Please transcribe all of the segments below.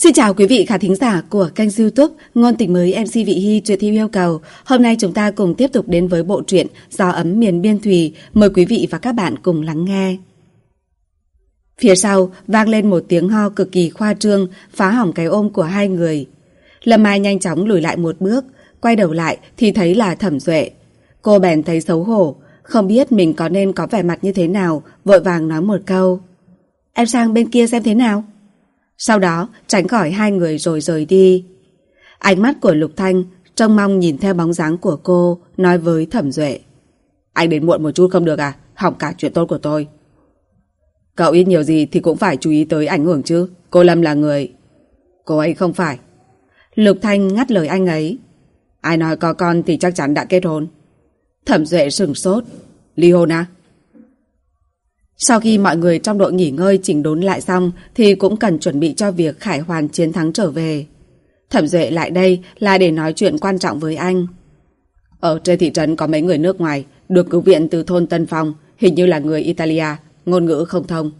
Xin chào quý vị khán thính giả của kênh youtube Ngôn tình mới MC Vị Hy truyện thi yêu cầu. Hôm nay chúng ta cùng tiếp tục đến với bộ truyện Gió ấm miền biên thùy. Mời quý vị và các bạn cùng lắng nghe. Phía sau vang lên một tiếng ho cực kỳ khoa trương phá hỏng cái ôm của hai người. Lâm Mai nhanh chóng lùi lại một bước, quay đầu lại thì thấy là thẩm duệ. Cô bèn thấy xấu hổ, không biết mình có nên có vẻ mặt như thế nào, vội vàng nói một câu. Em sang bên kia xem thế nào? Sau đó tránh khỏi hai người rồi rời đi. Ánh mắt của Lục Thanh trông mong nhìn theo bóng dáng của cô, nói với Thẩm Duệ. Anh đến muộn một chút không được à? Hỏng cả chuyện tốt của tôi. Cậu ít nhiều gì thì cũng phải chú ý tới ảnh hưởng chứ. Cô Lâm là người... Cô ấy không phải. Lục Thanh ngắt lời anh ấy. Ai nói có con thì chắc chắn đã kết hôn. Thẩm Duệ sừng sốt. Ly hôn à? Sau khi mọi người trong đội nghỉ ngơi chỉnh đốn lại xong thì cũng cần chuẩn bị cho việc Khải Hoàn chiến thắng trở về. Thẩm Duệ lại đây là để nói chuyện quan trọng với anh. Ở trên thị trấn có mấy người nước ngoài được cứu viện từ thôn Tân Phong, hình như là người Italia, ngôn ngữ không thông.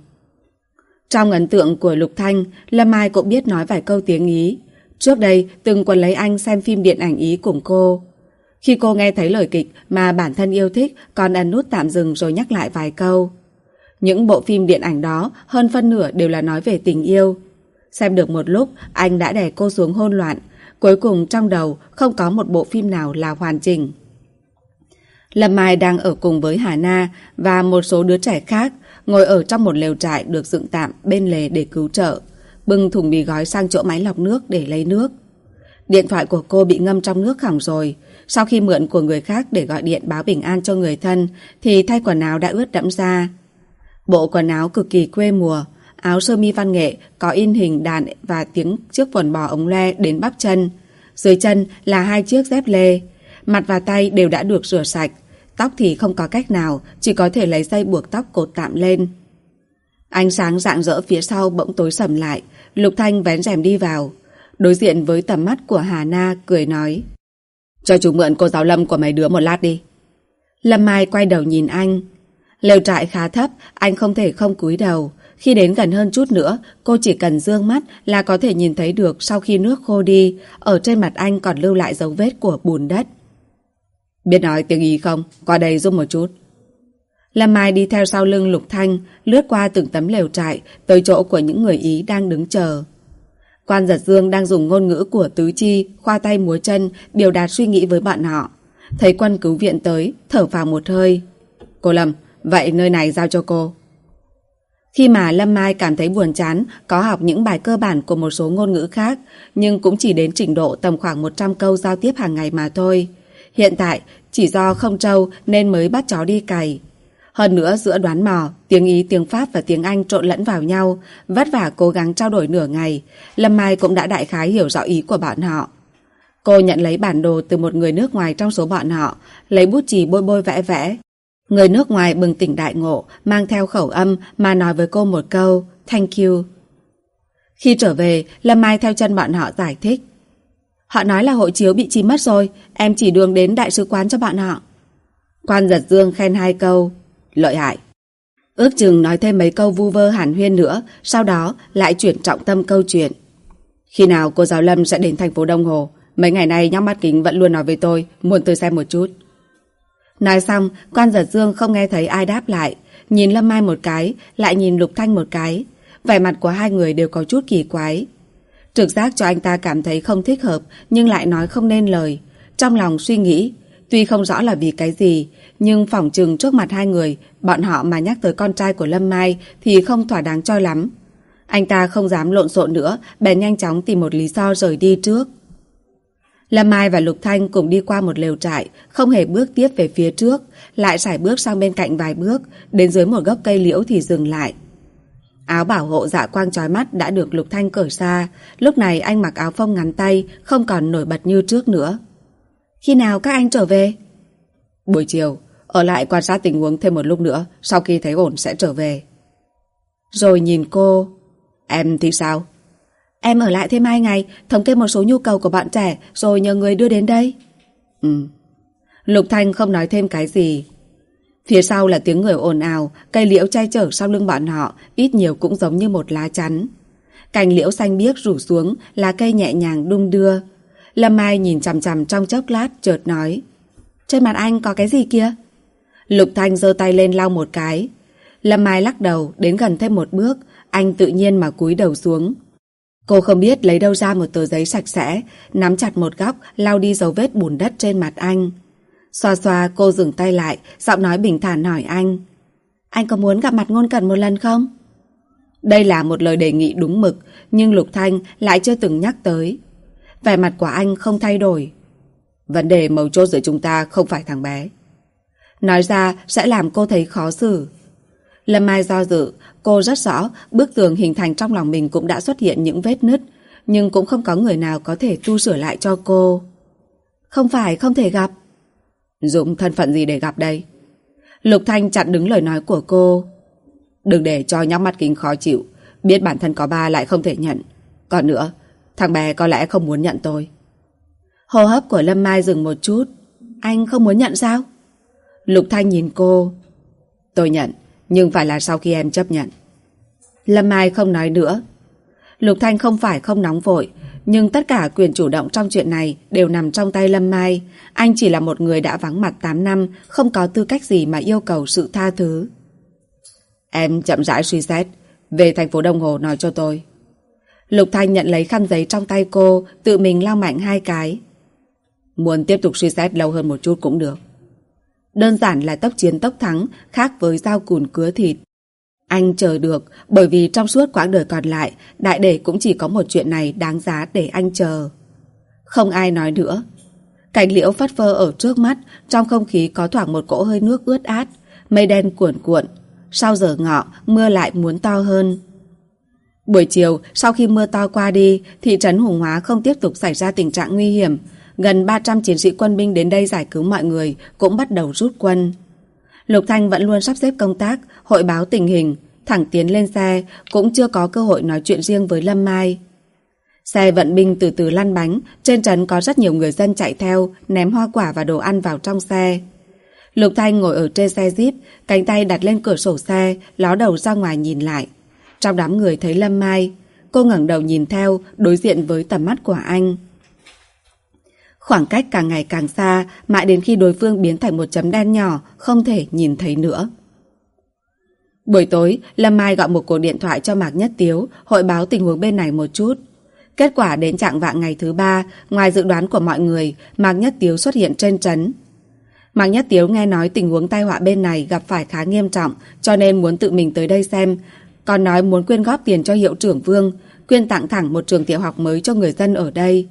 Trong ấn tượng của Lục Thanh, Lâm Mai cũng biết nói vài câu tiếng Ý. Trước đây, từng quần lấy anh xem phim điện ảnh Ý cùng cô. Khi cô nghe thấy lời kịch mà bản thân yêu thích, còn ấn nút tạm dừng rồi nhắc lại vài câu. Những bộ phim điện ảnh đó hơn phân nửa đều là nói về tình yêu. Xem được một lúc, anh đã đè cô xuống hôn loạn. Cuối cùng trong đầu không có một bộ phim nào là hoàn chỉnh. Lâm Mai đang ở cùng với Hà Na và một số đứa trẻ khác, ngồi ở trong một lều trại được dựng tạm bên lề để cứu trợ, bưng thùng mì gói sang chỗ máy lọc nước để lấy nước. Điện thoại của cô bị ngâm trong nước hỏng rồi. Sau khi mượn của người khác để gọi điện báo bình an cho người thân, thì thay quần áo đã ướt đẫm ra. Bộ quần áo cực kỳ quê mùa, áo sơ mi văn nghệ có in hình đàn và tiếng chiếc quần bò ống le đến bắp chân. Dưới chân là hai chiếc dép lê. Mặt và tay đều đã được rửa sạch. Tóc thì không có cách nào, chỉ có thể lấy dây buộc tóc cột tạm lên. Ánh sáng rạng rỡ phía sau bỗng tối sầm lại, Lục Thanh vén rèm đi vào. Đối diện với tầm mắt của Hà Na, cười nói. Cho chú mượn cô giáo Lâm của mấy đứa một lát đi. Lâm Mai quay đầu nhìn anh. Lều trại khá thấp, anh không thể không cúi đầu. Khi đến gần hơn chút nữa, cô chỉ cần dương mắt là có thể nhìn thấy được sau khi nước khô đi, ở trên mặt anh còn lưu lại dấu vết của bùn đất. Biết nói tiếng Ý không? Qua đây giúp một chút. Lâm Mai đi theo sau lưng Lục Thanh, lướt qua từng tấm lều trại, tới chỗ của những người Ý đang đứng chờ. Quan giật dương đang dùng ngôn ngữ của tứ chi, khoa tay múa chân, biểu đạt suy nghĩ với bạn họ. Thấy quân cứu viện tới, thở vào một hơi. Cô Lâm, vậy nơi này giao cho cô. Khi mà Lâm Mai cảm thấy buồn chán, có học những bài cơ bản của một số ngôn ngữ khác, nhưng cũng chỉ đến trình độ tầm khoảng 100 câu giao tiếp hàng ngày mà thôi. Hiện tại, chỉ do không trâu nên mới bắt chó đi cày. Hơn nữa giữa đoán mò, tiếng Ý, tiếng Pháp và tiếng Anh trộn lẫn vào nhau, vất vả cố gắng trao đổi nửa ngày, Lâm Mai cũng đã đại khái hiểu rõ ý của bọn họ. Cô nhận lấy bản đồ từ một người nước ngoài trong số bọn họ, lấy bút chì bôi bôi vẽ vẽ. Người nước ngoài bừng tỉnh đại ngộ, mang theo khẩu âm mà nói với cô một câu, thank you. Khi trở về, Lâm Mai theo chân bọn họ giải thích. Họ nói là hộ chiếu bị chìm mất rồi, em chỉ đường đến đại sứ quán cho bọn họ. Quan giật dương khen hai câu, lợi hại. Ước chừng nói thêm mấy câu vu vơ hàn huyên nữa, sau đó lại chuyển trọng tâm câu chuyện. Khi nào cô giáo Lâm sẽ đến thành phố Đông Hồ? Mấy ngày nay nhóc mắt kính vẫn luôn nói với tôi, muốn tôi xem một chút. Nói xong, quan giật dương không nghe thấy ai đáp lại, nhìn Lâm Mai một cái, lại nhìn Lục Thanh một cái. Vẻ mặt của hai người đều có chút kỳ quái. Trực giác cho anh ta cảm thấy không thích hợp, nhưng lại nói không nên lời. Trong lòng suy nghĩ, tuy không rõ là vì cái gì, nhưng phỏng chừng trước mặt hai người, bọn họ mà nhắc tới con trai của Lâm Mai thì không thỏa đáng cho lắm. Anh ta không dám lộn xộn nữa, bèn nhanh chóng tìm một lý do rời đi trước. Lâm Mai và Lục Thanh cùng đi qua một lều trại, không hề bước tiếp về phía trước, lại sải bước sang bên cạnh vài bước, đến dưới một gốc cây liễu thì dừng lại. Áo bảo hộ dạ quang trói mắt đã được Lục Thanh cởi ra, lúc này anh mặc áo phông ngắn tay, không còn nổi bật như trước nữa. Khi nào các anh trở về? Buổi chiều, ở lại quan sát tình huống thêm một lúc nữa, sau khi thấy ổn sẽ trở về. Rồi nhìn cô, em thì sao? Em ở lại thêm hai ngày, thống kê một số nhu cầu của bạn trẻ, rồi nhờ người đưa đến đây. Ừ. Lục Thanh không nói thêm cái gì. Phía sau là tiếng người ồn ào, cây liễu chay chở sau lưng bọn họ, ít nhiều cũng giống như một lá chắn. Cành liễu xanh biếc rủ xuống, lá cây nhẹ nhàng đung đưa. Lâm Mai nhìn chằm chằm trong chốc lát, chợt nói. Trên mặt anh có cái gì kia? Lục Thanh giơ tay lên lau một cái. Lâm Mai lắc đầu, đến gần thêm một bước, anh tự nhiên mà cúi đầu xuống. Cô không biết lấy đâu ra một tờ giấy sạch sẽ, nắm chặt một góc, lau đi dấu vết bùn đất trên mặt anh. Xoa xoa cô dừng tay lại, giọng nói bình thản hỏi anh. Anh có muốn gặp mặt ngôn cẩn một lần không? Đây là một lời đề nghị đúng mực, nhưng Lục Thanh lại chưa từng nhắc tới. Vẻ mặt của anh không thay đổi. Vấn đề mấu chốt giữa chúng ta không phải thằng bé. Nói ra sẽ làm cô thấy khó xử. Lâm Mai do dự, cô rất rõ bức tường hình thành trong lòng mình cũng đã xuất hiện những vết nứt, nhưng cũng không có người nào có thể tu sửa lại cho cô. Không phải không thể gặp. Dũng thân phận gì để gặp đây? Lục Thanh chặn đứng lời nói của cô. Đừng để cho nhóc mắt kính khó chịu, biết bản thân có ba lại không thể nhận. Còn nữa, thằng bé có lẽ không muốn nhận tôi. Hô hấp của Lâm Mai dừng một chút. Anh không muốn nhận sao? Lục Thanh nhìn cô. Tôi nhận, nhưng phải là sau khi em chấp nhận. Lâm Mai không nói nữa. Lục Thanh không phải không nóng vội, nhưng tất cả quyền chủ động trong chuyện này đều nằm trong tay Lâm Mai. Anh chỉ là một người đã vắng mặt 8 năm, không có tư cách gì mà yêu cầu sự tha thứ. Em chậm rãi suy xét, về thành phố Đông Hồ nói cho tôi. Lục Thanh nhận lấy khăn giấy trong tay cô, tự mình lau mạnh hai cái. Muốn tiếp tục suy xét lâu hơn một chút cũng được. Đơn giản là tốc chiến tốc thắng, khác với dao cùn cứa thịt. Anh chờ được, bởi vì trong suốt quãng đời còn lại, đại đệ cũng chỉ có một chuyện này đáng giá để anh chờ. Không ai nói nữa. Cảnh liễu phát phơ ở trước mắt, trong không khí có thoảng một cỗ hơi nước ướt át, mây đen cuộn cuộn. Sau giờ ngọ, mưa lại muốn to hơn. Buổi chiều, sau khi mưa to qua đi, thị trấn Hùng Hóa không tiếp tục xảy ra tình trạng nguy hiểm. Gần 300 chiến sĩ quân binh đến đây giải cứu mọi người, cũng bắt đầu rút quân. Lục Thanh vẫn luôn sắp xếp công tác, hội báo tình hình, thẳng tiến lên xe, cũng chưa có cơ hội nói chuyện riêng với Lâm Mai. Xe vận binh từ từ lăn bánh, trên trấn có rất nhiều người dân chạy theo, ném hoa quả và đồ ăn vào trong xe. Lục Thanh ngồi ở trên xe Jeep, cánh tay đặt lên cửa sổ xe, ló đầu ra ngoài nhìn lại. Trong đám người thấy Lâm Mai, cô ngẩng đầu nhìn theo, đối diện với tầm mắt của anh. Khoảng cách càng ngày càng xa, mãi đến khi đối phương biến thành một chấm đen nhỏ, không thể nhìn thấy nữa. Buổi tối, Lâm Mai gọi một cuộc điện thoại cho Mạc Nhất Tiếu, hội báo tình huống bên này một chút. Kết quả đến trạng vạng ngày thứ ba, ngoài dự đoán của mọi người, Mạc Nhất Tiếu xuất hiện trên trấn. Mạc Nhất Tiếu nghe nói tình huống tai họa bên này gặp phải khá nghiêm trọng, cho nên muốn tự mình tới đây xem. Còn nói muốn quyên góp tiền cho hiệu trưởng Vương, quyên tặng thẳng một trường tiểu học mới cho người dân ở đây.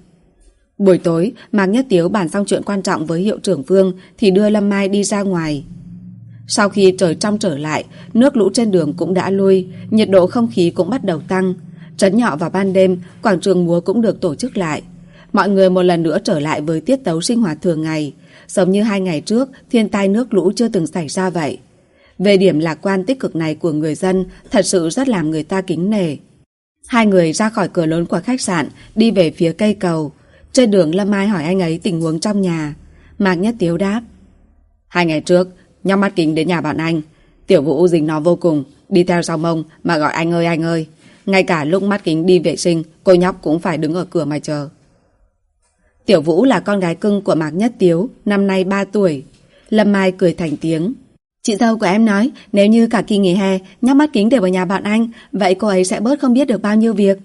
Buổi tối, Mạc Nhất Tiếu bàn xong chuyện quan trọng với hiệu trưởng Vương thì đưa Lâm Mai đi ra ngoài. Sau khi trời trong trở lại, nước lũ trên đường cũng đã lui, nhiệt độ không khí cũng bắt đầu tăng. Trấn nhỏ vào ban đêm, quảng trường múa cũng được tổ chức lại. Mọi người một lần nữa trở lại với tiết tấu sinh hoạt thường ngày. Giống như hai ngày trước, thiên tai nước lũ chưa từng xảy ra vậy. Về điểm lạc quan tích cực này của người dân thật sự rất làm người ta kính nể. Hai người ra khỏi cửa lớn của khách sạn, đi về phía cây cầu. Trên đường Lâm Mai hỏi anh ấy tình huống trong nhà. Mạc Nhất Tiếu đáp. Hai ngày trước, nhóc mắt kính đến nhà bạn anh. Tiểu Vũ dính nó vô cùng, đi theo sau mông mà gọi anh ơi anh ơi. Ngay cả lúc mắt kính đi vệ sinh, cô nhóc cũng phải đứng ở cửa mà chờ. Tiểu Vũ là con gái cưng của Mạc Nhất Tiếu, năm nay 3 tuổi. Lâm Mai cười thành tiếng. Chị dâu của em nói, nếu như cả kỳ nghỉ hè, nhóc mắt kính đều ở nhà bạn anh, vậy cô ấy sẽ bớt không biết được bao nhiêu việc.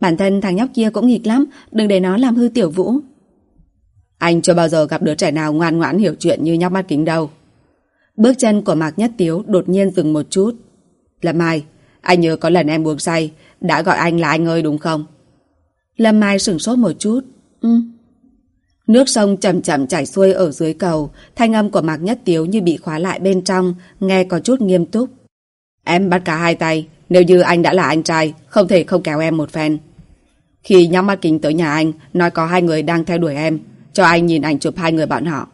Bản thân thằng nhóc kia cũng nghịch lắm, đừng để nó làm hư Tiểu Vũ. Anh chưa bao giờ gặp đứa trẻ nào ngoan ngoãn hiểu chuyện như nhóc mắt kính đâu. Bước chân của Mạc Nhất Tiếu đột nhiên dừng một chút. Lâm Mai, anh nhớ có lần em buông say, đã gọi anh là anh ơi đúng không? Lâm Mai sửng sốt một chút. Ừ. Nước sông chậm chậm chảy xuôi ở dưới cầu, thanh âm của Mạc Nhất Tiếu như bị khóa lại bên trong, nghe có chút nghiêm túc. Em bắt cả hai tay, nếu như anh đã là anh trai, không thể không kéo em một phen. Khi nhắm mắt kính tới nhà anh, nói có hai người đang theo đuổi em, cho anh nhìn ảnh chụp hai người bọn họ.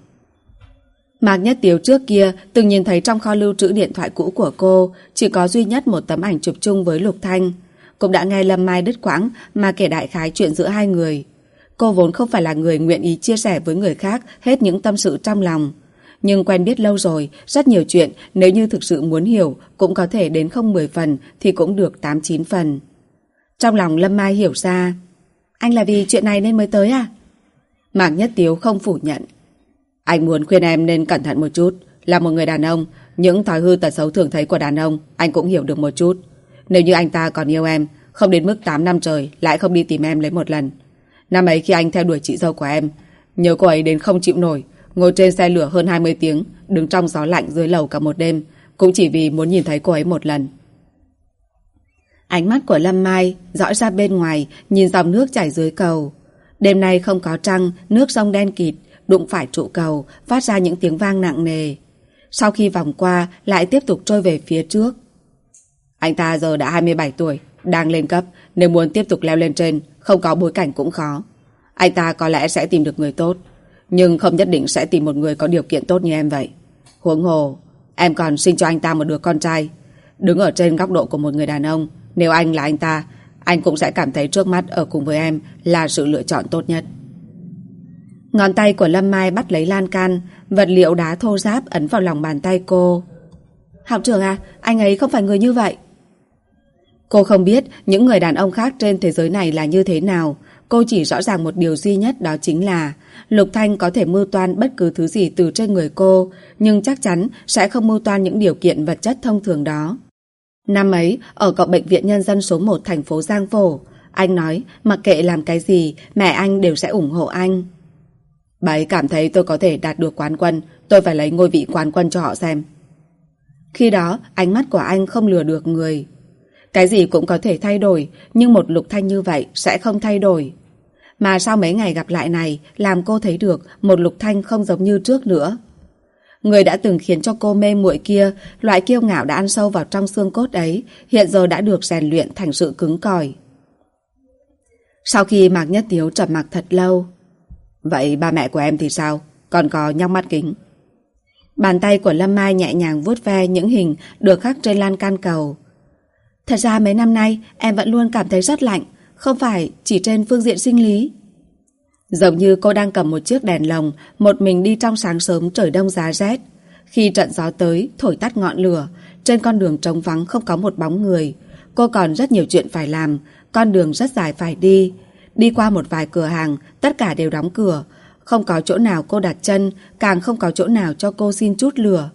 Mạc Nhất Tiếu trước kia từng nhìn thấy trong kho lưu trữ điện thoại cũ của cô chỉ có duy nhất một tấm ảnh chụp chung với Lục Thanh. Cũng đã nghe Lâm Mai đứt quãng mà kể đại khái chuyện giữa hai người. Cô vốn không phải là người nguyện ý chia sẻ với người khác hết những tâm sự trong lòng. Nhưng quen biết lâu rồi, rất nhiều chuyện nếu như thực sự muốn hiểu cũng có thể đến không 10 phần thì cũng được 8-9 phần. Trong lòng Lâm Mai hiểu ra. Anh là vì chuyện này nên mới tới à? Mạc Nhất Tiếu không phủ nhận. Anh muốn khuyên em nên cẩn thận một chút. Là một người đàn ông, những thói hư tật xấu thường thấy của đàn ông, anh cũng hiểu được một chút. Nếu như anh ta còn yêu em, không đến mức 8 năm trời, lại không đi tìm em lấy một lần. Năm ấy khi anh theo đuổi chị dâu của em, nhớ cô ấy đến không chịu nổi, ngồi trên xe lửa hơn 20 tiếng, đứng trong gió lạnh dưới lầu cả một đêm, cũng chỉ vì muốn nhìn thấy cô ấy một lần. Ánh mắt của Lâm Mai dõi ra bên ngoài, nhìn dòng nước chảy dưới cầu. Đêm nay không có trăng, nước sông đen kịt, đụng phải trụ cầu, phát ra những tiếng vang nặng nề. Sau khi vòng qua, lại tiếp tục trôi về phía trước. Anh ta giờ đã 27 tuổi, đang lên cấp, nếu muốn tiếp tục leo lên trên, không có bối cảnh cũng khó. Anh ta có lẽ sẽ tìm được người tốt, nhưng không nhất định sẽ tìm một người có điều kiện tốt như em vậy. Huống hồ, em còn sinh cho anh ta một đứa con trai. Đứng ở trên góc độ của một người đàn ông, nếu anh là anh ta, anh cũng sẽ cảm thấy trước mắt ở cùng với em là sự lựa chọn tốt nhất. Ngón tay của Lâm Mai bắt lấy lan can, vật liệu đá thô ráp ấn vào lòng bàn tay cô. Học trưởng à, anh ấy không phải người như vậy. Cô không biết những người đàn ông khác trên thế giới này là như thế nào. Cô chỉ rõ ràng một điều duy nhất đó chính là Lục Thanh có thể mưu toan bất cứ thứ gì từ trên người cô, nhưng chắc chắn sẽ không mưu toan những điều kiện vật chất thông thường đó. Năm ấy, ở cậu bệnh viện nhân dân số 1 thành phố Giang Phổ, anh nói mặc kệ làm cái gì, mẹ anh đều sẽ ủng hộ anh. Bà ấy cảm thấy tôi có thể đạt được quán quân, tôi phải lấy ngôi vị quán quân cho họ xem. Khi đó, ánh mắt của anh không lừa được người. Cái gì cũng có thể thay đổi, nhưng một lục thanh như vậy sẽ không thay đổi. Mà sau mấy ngày gặp lại này, làm cô thấy được một lục thanh không giống như trước nữa. Người đã từng khiến cho cô mê muội kia, loại kiêu ngạo đã ăn sâu vào trong xương cốt ấy, hiện giờ đã được rèn luyện thành sự cứng cỏi. Sau khi Mạc Nhất Tiếu trầm mặc thật lâu, Vậy ba mẹ của em thì sao? Còn có nhóc mắt kính. Bàn tay của Lâm Mai nhẹ nhàng vuốt ve những hình được khắc trên lan can cầu. Thật ra mấy năm nay em vẫn luôn cảm thấy rất lạnh, không phải chỉ trên phương diện sinh lý. Giống như cô đang cầm một chiếc đèn lồng, một mình đi trong sáng sớm trời đông giá rét. Khi trận gió tới, thổi tắt ngọn lửa, trên con đường trống vắng không có một bóng người. Cô còn rất nhiều chuyện phải làm, con đường rất dài phải đi. Đi qua một vài cửa hàng, tất cả đều đóng cửa. Không có chỗ nào cô đặt chân, càng không có chỗ nào cho cô xin chút lửa.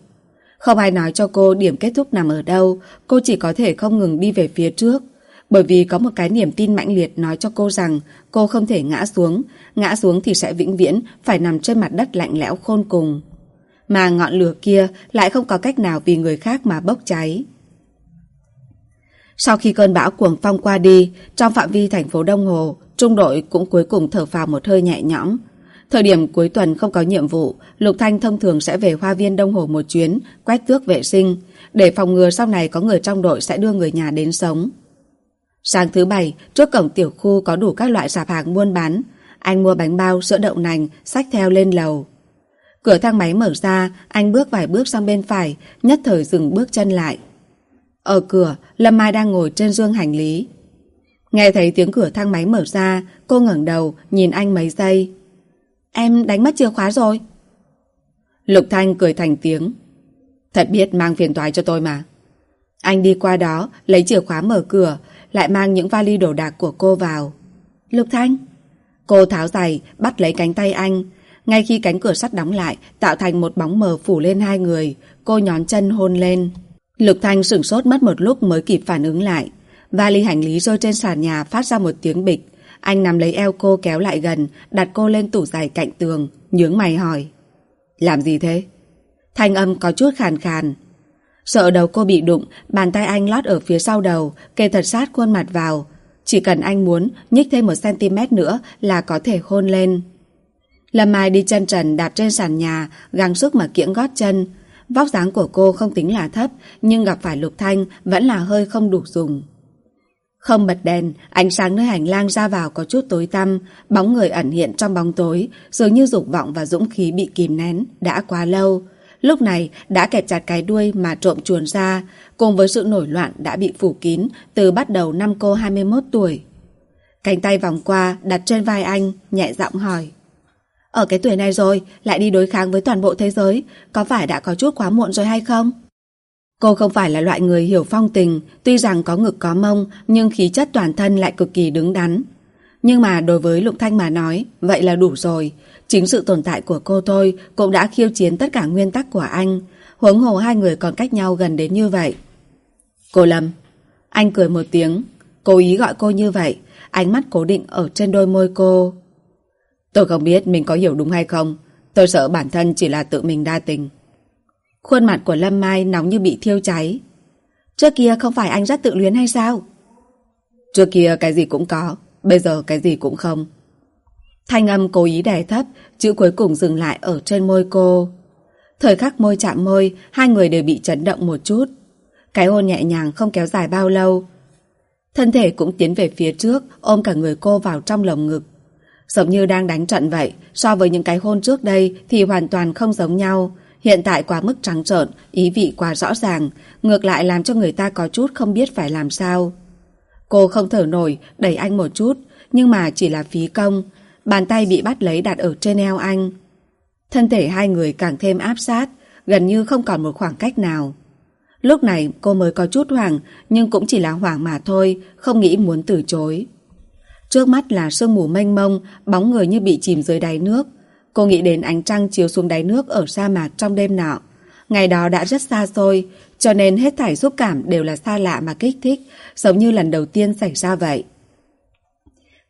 Không ai nói cho cô điểm kết thúc nằm ở đâu, cô chỉ có thể không ngừng đi về phía trước. Bởi vì có một cái niềm tin mãnh liệt nói cho cô rằng cô không thể ngã xuống, ngã xuống thì sẽ vĩnh viễn phải nằm trên mặt đất lạnh lẽo khôn cùng. Mà ngọn lửa kia lại không có cách nào vì người khác mà bốc cháy. Sau khi cơn bão cuồng phong qua đi, trong phạm vi thành phố Đông Hồ, Trung đội cũng cuối cùng thở phào một hơi nhẹ nhõm. Thời điểm cuối tuần không có nhiệm vụ, Lục Thanh thông thường sẽ về hoa viên Đông Hồ một chuyến, quét tước vệ sinh, để phòng ngừa sau này có người trong đội sẽ đưa người nhà đến sống. Sáng thứ bảy, trước cổng tiểu khu có đủ các loại sạp hàng buôn bán. Anh mua bánh bao, sữa đậu nành, xách theo lên lầu. Cửa thang máy mở ra, anh bước vài bước sang bên phải, nhất thời dừng bước chân lại. Ở cửa, Lâm Mai đang ngồi trên dương hành lý. Nghe thấy tiếng cửa thang máy mở ra, cô ngẩng đầu, nhìn anh mấy giây. Em đánh mất chìa khóa rồi. Lục Thanh cười thành tiếng. Thật biết mang phiền toái cho tôi mà. Anh đi qua đó, lấy chìa khóa mở cửa, lại mang những vali đồ đạc của cô vào. Lục Thanh. Cô tháo giày, bắt lấy cánh tay anh. Ngay khi cánh cửa sắt đóng lại, tạo thành một bóng mờ phủ lên hai người, cô nhón chân hôn lên. Lục Thanh sửng sốt mất một lúc mới kịp phản ứng lại. Vali hành lý rơi trên sàn nhà phát ra một tiếng bịch. Anh nắm lấy eo cô kéo lại gần, đặt cô lên tủ giày cạnh tường, nhướng mày hỏi. Làm gì thế? Thanh âm có chút khàn khàn. Sợ đầu cô bị đụng, bàn tay anh lót ở phía sau đầu, kề thật sát khuôn mặt vào. Chỉ cần anh muốn, nhích thêm một cm nữa là có thể hôn lên. Lâm Mai đi chân trần đạp trên sàn nhà, gắng sức mà kiễng gót chân. Vóc dáng của cô không tính là thấp, nhưng gặp phải Lục Thanh vẫn là hơi không đủ dùng. Không bật đèn, ánh sáng nơi hành lang ra vào có chút tối tăm, bóng người ẩn hiện trong bóng tối, dường như dục vọng và dũng khí bị kìm nén, đã quá lâu. Lúc này đã kẹp chặt cái đuôi mà trộm chuồn ra, cùng với sự nổi loạn đã bị phủ kín từ bắt đầu năm cô 21 tuổi. Cánh tay vòng qua, đặt trên vai anh, nhẹ giọng hỏi. Ở cái tuổi này rồi, lại đi đối kháng với toàn bộ thế giới, có phải đã có chút quá muộn rồi hay không? Cô không phải là loại người hiểu phong tình, tuy rằng có ngực có mông, nhưng khí chất toàn thân lại cực kỳ đứng đắn. Nhưng mà đối với Lục Thanh mà nói, vậy là đủ rồi. Chính sự tồn tại của cô thôi cũng đã khiêu chiến tất cả nguyên tắc của anh. Huống hồ hai người còn cách nhau gần đến như vậy. Cô Lâm. Anh cười một tiếng, cố ý gọi cô như vậy, ánh mắt cố định ở trên đôi môi cô. Tôi không biết mình có hiểu đúng hay không. Tôi sợ bản thân chỉ là tự mình đa tình. Khuôn mặt của Lâm Mai nóng như bị thiêu cháy. Trước kia không phải anh rất tự luyến hay sao? Trước kia cái gì cũng có, bây giờ cái gì cũng không. Thanh âm cố ý đè thấp, chữ cuối cùng dừng lại ở trên môi cô. Thời khắc môi chạm môi, hai người đều bị chấn động một chút. Cái hôn nhẹ nhàng không kéo dài bao lâu. Thân thể cũng tiến về phía trước, ôm cả người cô vào trong lồng ngực. Giống như đang đánh trận vậy, so với những cái hôn trước đây thì hoàn toàn không giống nhau. Hiện tại quá mức trắng trợn, ý vị quá rõ ràng, ngược lại làm cho người ta có chút không biết phải làm sao. Cô không thở nổi, đẩy anh một chút, nhưng mà chỉ là phí công. Bàn tay bị bắt lấy đặt ở trên eo anh. Thân thể hai người càng thêm áp sát, gần như không còn một khoảng cách nào. Lúc này cô mới có chút hoảng, nhưng cũng chỉ là hoảng mà thôi, không nghĩ muốn từ chối. Trước mắt là sương mù mênh mông, bóng người như bị chìm dưới đáy nước. Cô nghĩ đến ánh trăng chiếu xuống đáy nước ở sa mạc trong đêm nọ. Ngày đó đã rất xa xôi, cho nên hết thảy xúc cảm đều là xa lạ mà kích thích, giống như lần đầu tiên xảy ra vậy.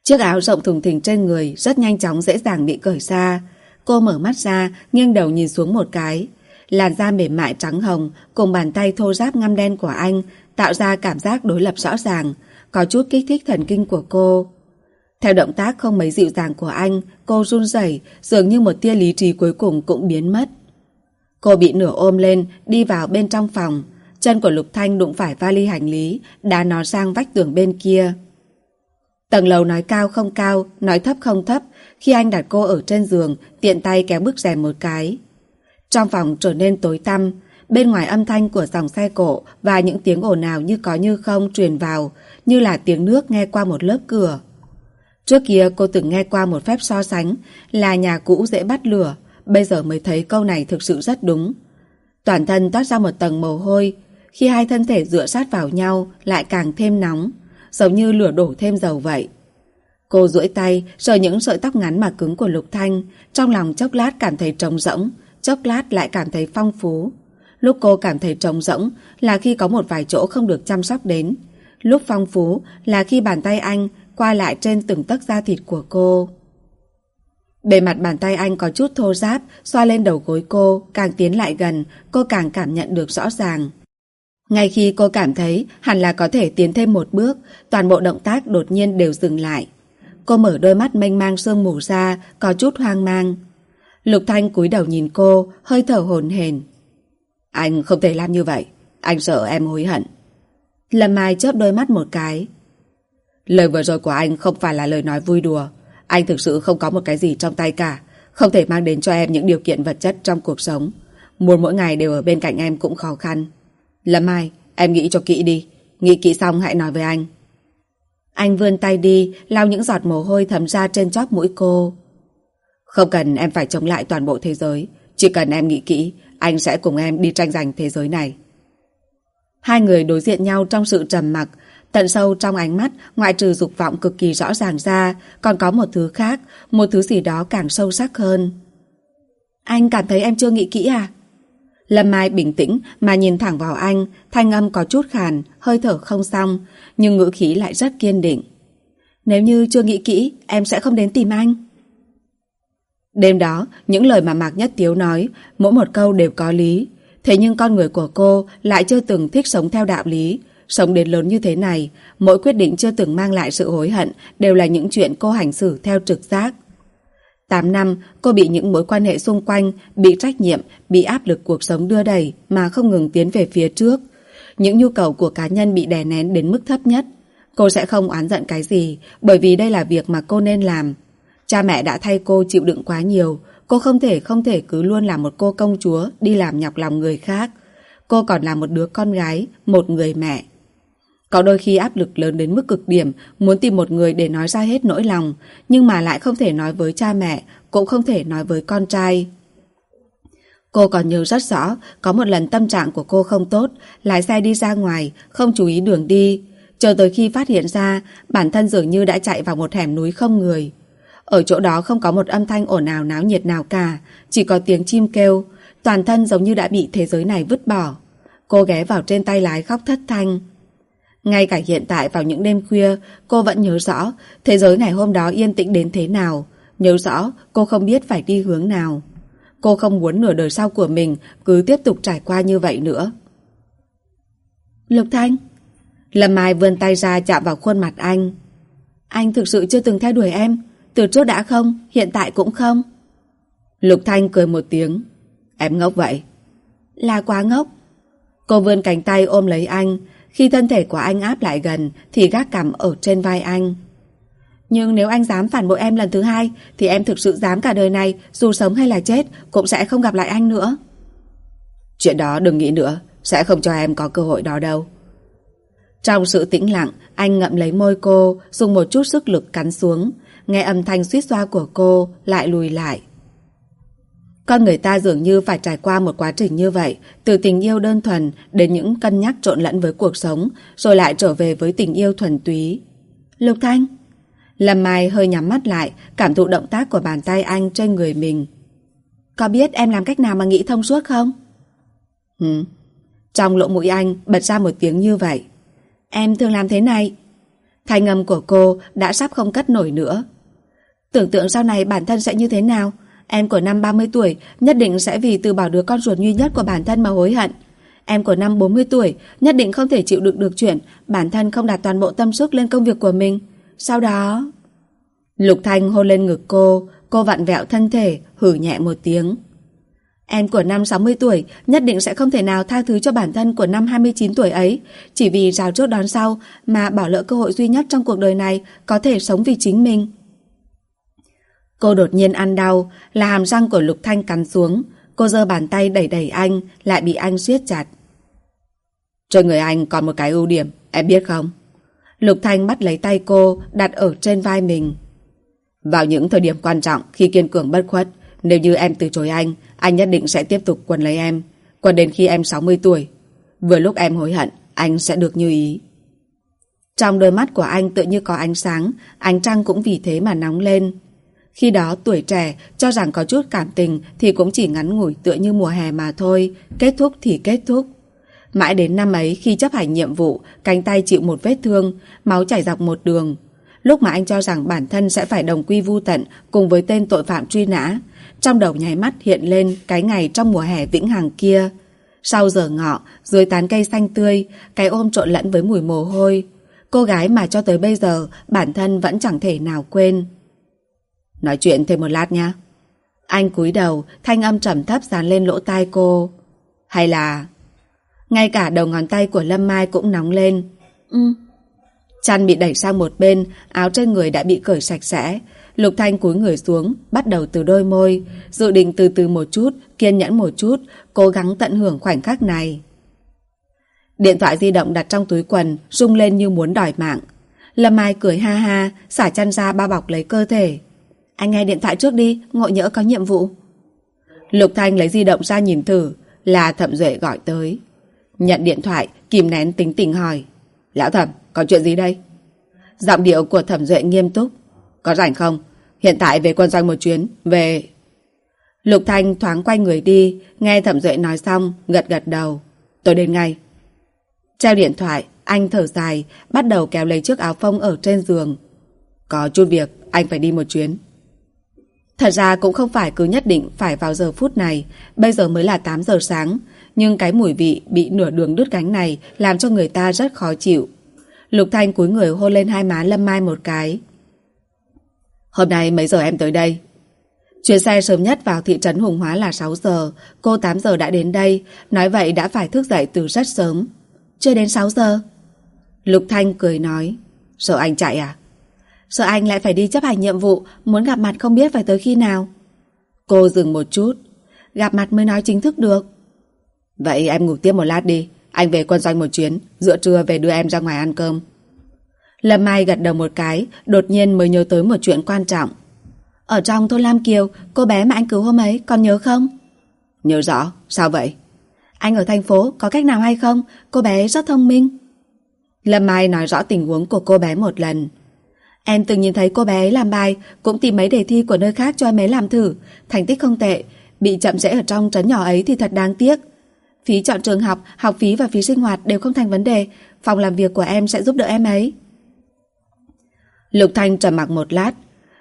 Chiếc áo rộng thùng thình trên người rất nhanh chóng dễ dàng bị cởi ra. Cô mở mắt ra, nghiêng đầu nhìn xuống một cái. Làn da mềm mại trắng hồng cùng bàn tay thô ráp ngăm đen của anh tạo ra cảm giác đối lập rõ ràng, có chút kích thích thần kinh của cô. Theo động tác không mấy dịu dàng của anh, cô run rẩy, dường như một tia lý trí cuối cùng cũng biến mất. Cô bị nửa ôm lên, đi vào bên trong phòng. Chân của Lục Thanh đụng phải vali hành lý, đá nó sang vách tường bên kia. Tầng lầu nói cao không cao, nói thấp không thấp, khi anh đặt cô ở trên giường, tiện tay kéo bức rèm một cái. Trong phòng trở nên tối tăm, bên ngoài âm thanh của dòng xe cộ và những tiếng ồn ào như có như không truyền vào, như là tiếng nước nghe qua một lớp cửa. Trước kia cô từng nghe qua một phép so sánh là nhà cũ dễ bắt lửa, bây giờ mới thấy câu này thực sự rất đúng. Toàn thân toát ra một tầng mồ hôi, khi hai thân thể dựa sát vào nhau lại càng thêm nóng, giống như lửa đổ thêm dầu vậy. Cô duỗi tay, sờ những sợi tóc ngắn mà cứng của Lục Thanh, trong lòng chốc lát cảm thấy trống rỗng, chốc lát lại cảm thấy phong phú. Lúc cô cảm thấy trống rỗng là khi có một vài chỗ không được chăm sóc đến. Lúc phong phú là khi bàn tay anh qua lại trên từng tấc da thịt của cô. Bề mặt bàn tay anh có chút thô ráp, xoa lên đầu gối cô, càng tiến lại gần, cô càng cảm nhận được rõ ràng. Ngay khi cô cảm thấy hẳn là có thể tiến thêm một bước, toàn bộ động tác đột nhiên đều dừng lại. Cô mở đôi mắt mênh mang sương mù ra, có chút hoang mang. Lục Thanh cúi đầu nhìn cô, hơi thở hồn hền. Anh không thể làm như vậy, anh sợ em hối hận. Lâm Mai chớp đôi mắt một cái. Lời vừa rồi của anh không phải là lời nói vui đùa. Anh thực sự không có một cái gì trong tay cả. Không thể mang đến cho em những điều kiện vật chất trong cuộc sống. Muốn mỗi ngày đều ở bên cạnh em cũng khó khăn. Lâm Mai, em nghĩ cho kỹ đi. Nghĩ kỹ xong hãy nói với anh. Anh vươn tay đi, lau những giọt mồ hôi thấm ra trên chóp mũi cô. Không cần em phải chống lại toàn bộ thế giới. Chỉ cần em nghĩ kỹ, anh sẽ cùng em đi tranh giành thế giới này. Hai người đối diện nhau trong sự trầm mặc, Tận sâu trong ánh mắt, ngoại trừ dục vọng cực kỳ rõ ràng ra, còn có một thứ khác, một thứ gì đó càng sâu sắc hơn. Anh cảm thấy em chưa nghĩ kỹ à? Lâm Mai bình tĩnh mà nhìn thẳng vào anh, thanh âm có chút khàn, hơi thở không xong, nhưng ngữ khí lại rất kiên định. Nếu như chưa nghĩ kỹ, em sẽ không đến tìm anh. Đêm đó, những lời mà Mạc Nhất Tiếu nói, mỗi một câu đều có lý. Thế nhưng con người của cô lại chưa từng thích sống theo đạo lý, Sống đến lớn như thế này, mỗi quyết định chưa từng mang lại sự hối hận đều là những chuyện cô hành xử theo trực giác. 8 năm, cô bị những mối quan hệ xung quanh, bị trách nhiệm, bị áp lực cuộc sống đưa đẩy mà không ngừng tiến về phía trước. Những nhu cầu của cá nhân bị đè nén đến mức thấp nhất. Cô sẽ không oán giận cái gì, bởi vì đây là việc mà cô nên làm. Cha mẹ đã thay cô chịu đựng quá nhiều, cô không thể không thể cứ luôn là một cô công chúa đi làm nhọc lòng người khác. Cô còn là một đứa con gái, một người mẹ. Có đôi khi áp lực lớn đến mức cực điểm, muốn tìm một người để nói ra hết nỗi lòng, nhưng mà lại không thể nói với cha mẹ, cũng không thể nói với con trai. Cô còn nhớ rất rõ, có một lần tâm trạng của cô không tốt, lái xe đi ra ngoài, không chú ý đường đi. Chờ tới khi phát hiện ra, bản thân dường như đã chạy vào một hẻm núi không người. Ở chỗ đó không có một âm thanh ồn ào náo nhiệt nào cả, chỉ có tiếng chim kêu, toàn thân giống như đã bị thế giới này vứt bỏ. Cô ghé vào trên tay lái khóc thất thanh. Ngay cả hiện tại vào những đêm khuya, cô vẫn nhớ rõ thế giới ngày hôm đó yên tĩnh đến thế nào. Nhớ rõ cô không biết phải đi hướng nào. Cô không muốn nửa đời sau của mình cứ tiếp tục trải qua như vậy nữa. Lục Thanh Lâm Mai vươn tay ra chạm vào khuôn mặt anh. Anh thực sự chưa từng theo đuổi em. Từ trước đã không, hiện tại cũng không. Lục Thanh cười một tiếng. Em ngốc vậy. Là quá ngốc. Cô vươn cánh tay ôm lấy anh. Khi thân thể của anh áp lại gần thì gác cằm ở trên vai anh. Nhưng nếu anh dám phản bội em lần thứ hai thì em thực sự dám cả đời này dù sống hay là chết cũng sẽ không gặp lại anh nữa. Chuyện đó đừng nghĩ nữa, sẽ không cho em có cơ hội đó đâu. Trong sự tĩnh lặng, anh ngậm lấy môi cô, dùng một chút sức lực cắn xuống. Nghe âm thanh suýt xoa của cô, lại lùi lại. Con người ta dường như phải trải qua một quá trình như vậy, từ tình yêu đơn thuần đến những cân nhắc trộn lẫn với cuộc sống, rồi lại trở về với tình yêu thuần túy. Lục Thanh Lâm Mai hơi nhắm mắt lại, cảm thụ động tác của bàn tay anh trên người mình. Có biết em làm cách nào mà nghĩ thông suốt không? Ừ. Trong lỗ mũi anh bật ra một tiếng như vậy. Em thường làm thế này. Thanh âm của cô đã sắp không cất nổi nữa. Tưởng tượng sau này bản thân sẽ như thế nào? Em của năm 30 tuổi nhất định sẽ vì từ bỏ đứa con ruột duy nhất của bản thân mà hối hận. Em của năm 40 tuổi nhất định không thể chịu đựng được chuyện bản thân không đặt toàn bộ tâm sức lên công việc của mình. Sau đó... Lục Thanh hôn lên ngực cô, cô vặn vẹo thân thể, hử nhẹ một tiếng. Em của năm 60 tuổi nhất định sẽ không thể nào tha thứ cho bản thân của năm 29 tuổi ấy, chỉ vì rào trước đón sau mà bỏ lỡ cơ hội duy nhất trong cuộc đời này có thể sống vì chính mình. Cô đột nhiên ăn đau, là hàm răng của Lục Thanh cắn xuống, cô giơ bàn tay đẩy đẩy anh, lại bị anh siết chặt. Trên người anh còn một cái ưu điểm, em biết không? Lục Thanh bắt lấy tay cô, đặt ở trên vai mình. Vào những thời điểm quan trọng, khi kiên cường bất khuất, nếu như em từ chối anh, anh nhất định sẽ tiếp tục quần lấy em. Quần đến khi em 60 tuổi. Vừa lúc em hối hận, anh sẽ được như ý. Trong đôi mắt của anh tự như có ánh sáng, ánh trăng cũng vì thế mà nóng lên. Khi đó tuổi trẻ cho rằng có chút cảm tình thì cũng chỉ ngắn ngủi tựa như mùa hè mà thôi, kết thúc thì kết thúc. Mãi đến năm ấy khi chấp hành nhiệm vụ, cánh tay chịu một vết thương, máu chảy dọc một đường. Lúc mà anh cho rằng bản thân sẽ phải đồng quy vu tận cùng với tên tội phạm truy nã, trong đầu nháy mắt hiện lên cái ngày trong mùa hè vĩnh hằng kia. Sau giờ ngọ, dưới tán cây xanh tươi, cái ôm trộn lẫn với mùi mồ hôi. Cô gái mà cho tới bây giờ bản thân vẫn chẳng thể nào quên. Nói chuyện thêm một lát nhé. Anh cúi đầu, thanh âm trầm thấp dán lên lỗ tai cô. Hay là... Ngay cả đầu ngón tay của Lâm Mai cũng nóng lên. Ừ. Chăn bị đẩy sang một bên, áo trên người đã bị cởi sạch sẽ. Lục Thanh cúi người xuống, bắt đầu từ đôi môi. Dự định từ từ một chút, kiên nhẫn một chút, cố gắng tận hưởng khoảnh khắc này. Điện thoại di động đặt trong túi quần, rung lên như muốn đòi mạng. Lâm Mai cười ha ha, xả chăn ra bao bọc lấy cơ thể. Anh nghe điện thoại trước đi, ngộ nhỡ có nhiệm vụ. Lục Thanh lấy di động ra nhìn thử, là Thẩm Duệ gọi tới. Nhận điện thoại, kìm nén tính tình hỏi. Lão Thẩm, có chuyện gì đây? Giọng điệu của Thẩm Duệ nghiêm túc. Có rảnh không? Hiện tại về quân doanh một chuyến, về... Lục Thanh thoáng quay người đi, nghe Thẩm Duệ nói xong, gật gật đầu. Tôi đến ngay. Treo điện thoại, anh thở dài, bắt đầu kéo lấy chiếc áo phông ở trên giường. Có chút việc, anh phải đi một chuyến. Thật ra cũng không phải cứ nhất định phải vào giờ phút này, bây giờ mới là 8 giờ sáng, nhưng cái mùi vị bị nửa đường đứt gánh này làm cho người ta rất khó chịu. Lục Thanh cúi người hôn lên hai má Lâm Mai một cái. Hôm nay mấy giờ em tới đây? Chuyến xe sớm nhất vào thị trấn Hùng Hóa là 6 giờ, cô 8 giờ đã đến đây, nói vậy đã phải thức dậy từ rất sớm. Chưa đến 6 giờ. Lục Thanh cười nói, sợ anh chạy à? Sợ anh lại phải đi chấp hành nhiệm vụ, muốn gặp mặt không biết phải tới khi nào. Cô dừng một chút, gặp mặt mới nói chính thức được. Vậy em ngủ tiếp một lát đi, anh về quân doanh một chuyến, giữa trưa về đưa em ra ngoài ăn cơm. Lâm Mai gật đầu một cái, đột nhiên mới nhớ tới một chuyện quan trọng. Ở trong thôn Lam Kiều, cô bé mà anh cứu hôm ấy, còn nhớ không? Nhớ rõ, sao vậy? Anh ở thành phố có cách nào hay không? Cô bé rất thông minh. Lâm Mai nói rõ tình huống của cô bé một lần. Em từng nhìn thấy cô bé ấy làm bài, cũng tìm mấy đề thi của nơi khác cho em ấy làm thử. Thành tích không tệ, bị chậm rẽ ở trong trấn nhỏ ấy thì thật đáng tiếc. Phí chọn trường học, học phí và phí sinh hoạt đều không thành vấn đề. Phòng làm việc của em sẽ giúp đỡ em ấy. Lục Thanh trầm mặc một lát.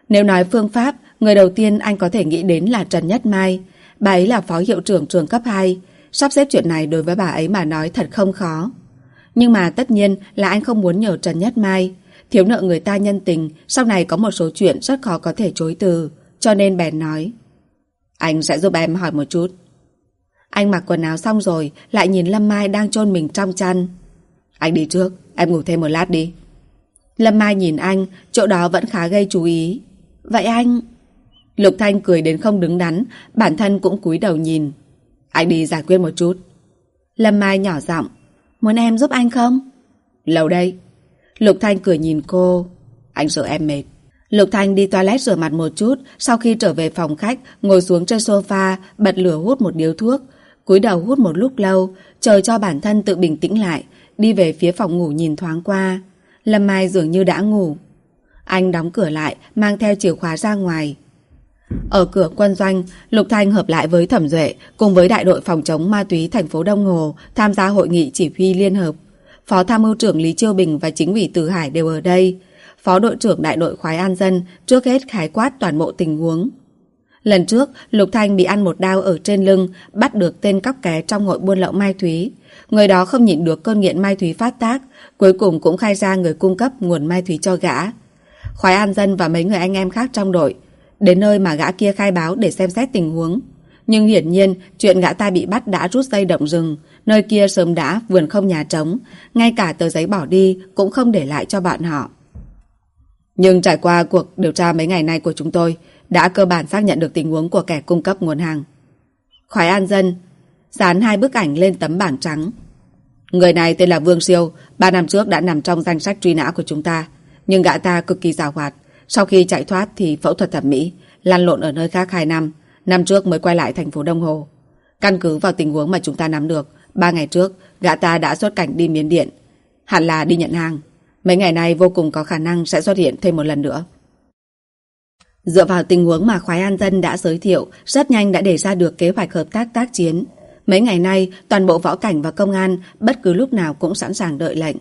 Nếu nói phương pháp, người đầu tiên anh có thể nghĩ đến là Trần Nhất Mai. Bà ấy là phó hiệu trưởng trường cấp 2. Sắp xếp chuyện này đối với bà ấy mà nói thật không khó. Nhưng mà tất nhiên là anh không muốn nhờ Trần Nhất Mai. Thiếu nợ người ta nhân tình, sau này có một số chuyện rất khó có thể chối từ. Cho nên bèn nói. Anh sẽ giúp em hỏi một chút. Anh mặc quần áo xong rồi, lại nhìn Lâm Mai đang chôn mình trong chăn. Anh đi trước, em ngủ thêm một lát đi. Lâm Mai nhìn anh, chỗ đó vẫn khá gây chú ý. Vậy anh... Lục Thanh cười đến không đứng đắn, bản thân cũng cúi đầu nhìn. Anh đi giải quyết một chút. Lâm Mai nhỏ giọng, muốn em giúp anh không? Lâu đây. Lục Thanh cười nhìn cô. Anh sợ em mệt. Lục Thanh đi toilet rửa mặt một chút, sau khi trở về phòng khách, ngồi xuống trên sofa, bật lửa hút một điếu thuốc, cúi đầu hút một lúc lâu, chờ cho bản thân tự bình tĩnh lại, đi về phía phòng ngủ nhìn thoáng qua. Lâm Mai dường như đã ngủ. Anh đóng cửa lại, mang theo chìa khóa ra ngoài. Ở cửa quân doanh, Lục Thanh hợp lại với Thẩm Duệ cùng với đại đội phòng chống ma túy thành phố Đông Hồ tham gia hội nghị chỉ huy liên hợp. Phó tham mưu trưởng Lý Chiêu Bình và chính ủy Từ Hải đều ở đây. Phó đội trưởng đại đội khoái an dân trước hết khái quát toàn bộ tình huống. Lần trước, Lục Thanh bị ăn một đao ở trên lưng, bắt được tên cóc ké trong hội buôn lậu Mai Thúy. Người đó không nhịn được cơn nghiện Mai Thúy phát tác, cuối cùng cũng khai ra người cung cấp nguồn Mai Thúy cho gã. Khoái An Dân và mấy người anh em khác trong đội, đến nơi mà gã kia khai báo để xem xét tình huống. Nhưng hiển nhiên, chuyện gã ta bị bắt đã rút dây động rừng, nơi kia sớm đã vườn không nhà trống, ngay cả tờ giấy bỏ đi cũng không để lại cho bọn họ. Nhưng trải qua cuộc điều tra mấy ngày nay của chúng tôi, đã cơ bản xác nhận được tình huống của kẻ cung cấp nguồn hàng. Khoái An Dân dán hai bức ảnh lên tấm bảng trắng. Người này tên là Vương Siêu, ba năm trước đã nằm trong danh sách truy nã của chúng ta, nhưng gã ta cực kỳ giàu hoạt. Sau khi chạy thoát thì phẫu thuật thẩm mỹ, lăn lộn ở nơi khác 2 năm, năm trước mới quay lại thành phố Đông Hồ. Căn cứ vào tình huống mà chúng ta nắm được, ba ngày trước, gã ta đã xuất cảnh đi Miến Điện. Hẳn là đi nhận hàng. Mấy ngày nay vô cùng có khả năng sẽ xuất hiện thêm một lần nữa. Dựa vào tình huống mà Khoái An Dân đã giới thiệu, rất nhanh đã đề ra được kế hoạch hợp tác tác chiến. Mấy ngày nay, toàn bộ võ cảnh và công an bất cứ lúc nào cũng sẵn sàng đợi lệnh.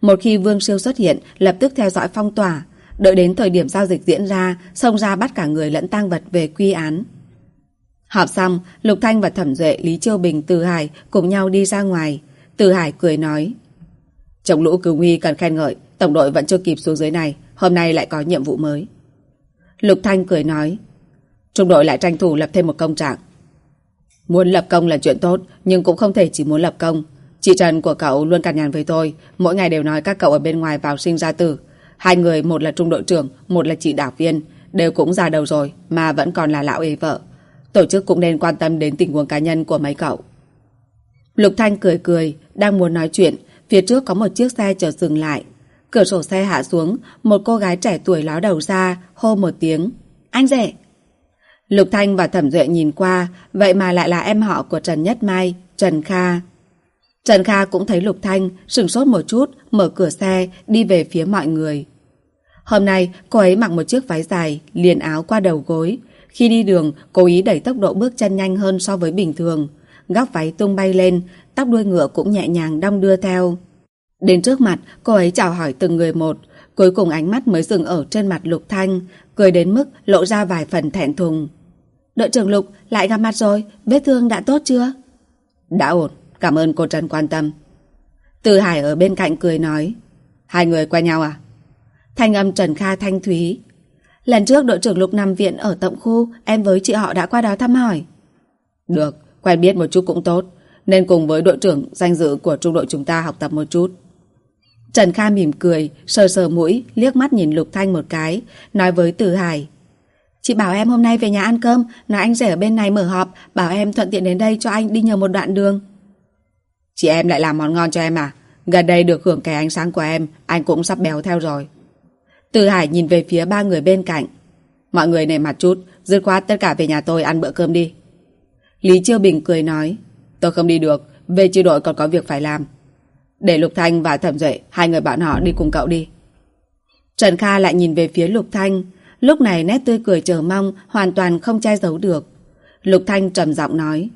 Một khi Vương Siêu xuất hiện, lập tức theo dõi phong tỏa, đợi đến thời điểm giao dịch diễn ra, xông ra bắt cả người lẫn tang vật về quy án. Họp xong, Lục Thanh và Thẩm Duệ, Lý Châu Bình, Từ Hải cùng nhau đi ra ngoài. Từ Hải cười nói, Chống lũ cứu nguy cần khen ngợi, tổng đội vẫn chưa kịp xuống dưới này, hôm nay lại có nhiệm vụ mới. Lục Thanh cười nói, Trung đội lại tranh thủ lập thêm một công trạng. Muốn lập công là chuyện tốt, nhưng cũng không thể chỉ muốn lập công. Chị Trần của cậu luôn cằn nhằn với tôi, mỗi ngày đều nói các cậu ở bên ngoài vào sinh ra tử. Hai người, một là trung đội trưởng, một là chị đảo viên, đều cũng già đầu rồi, mà vẫn còn là lão ế vợ. Tổ chức cũng nên quan tâm đến tình huống cá nhân của mấy cậu. Lục Thanh cười cười, đang muốn nói chuyện, phía trước có một chiếc xe chờ dừng lại. Cửa sổ xe hạ xuống, một cô gái trẻ tuổi ló đầu ra, hô một tiếng. Anh rể! Lục Thanh và Thẩm Duệ nhìn qua, vậy mà lại là em họ của Trần Nhất Mai, Trần Kha. Trần Kha cũng thấy Lục Thanh, sừng sốt một chút, mở cửa xe, đi về phía mọi người. Hôm nay, cô ấy mặc một chiếc váy dài, liền áo qua đầu gối. Khi đi đường, cố ý đẩy tốc độ bước chân nhanh hơn so với bình thường. Góc váy tung bay lên, tóc đuôi ngựa cũng nhẹ nhàng đong đưa theo. Đến trước mặt, cô ấy chào hỏi từng người một. Cuối cùng ánh mắt mới dừng ở trên mặt Lục Thanh, cười đến mức lộ ra vài phần thẹn thùng. Đội trưởng Lục, lại gặp mặt rồi, vết thương đã tốt chưa? Đã ổn, cảm ơn cô Trần quan tâm. Từ Hải ở bên cạnh cười nói. Hai người quen nhau à? Thanh âm Trần Kha thanh thúy. Lần trước đội trưởng Lục nằm viện ở tổng khu, em với chị họ đã qua đó thăm hỏi. Được, quen biết một chút cũng tốt, nên cùng với đội trưởng danh dự của trung đội chúng ta học tập một chút. Trần Kha mỉm cười, sờ sờ mũi, liếc mắt nhìn Lục Thanh một cái, nói với Từ Hải. Chị bảo em hôm nay về nhà ăn cơm, nói anh rể ở bên này mở họp, bảo em thuận tiện đến đây cho anh đi nhờ một đoạn đường. Chị em lại làm món ngon cho em à? Gần đây được hưởng cái ánh sáng của em, anh cũng sắp béo theo rồi. Từ Hải nhìn về phía ba người bên cạnh. Mọi người nề mặt chút, dứt khoát tất cả về nhà tôi ăn bữa cơm đi. Lý Chiêu Bình cười nói, tôi không đi được, về chi đội còn có việc phải làm. Để Lục Thanh và Thẩm Duệ, hai người bạn họ đi cùng cậu đi. Trần Kha lại nhìn về phía Lục Thanh, lúc này nét tươi cười chờ mong hoàn toàn không che giấu được. Lục Thanh trầm giọng nói,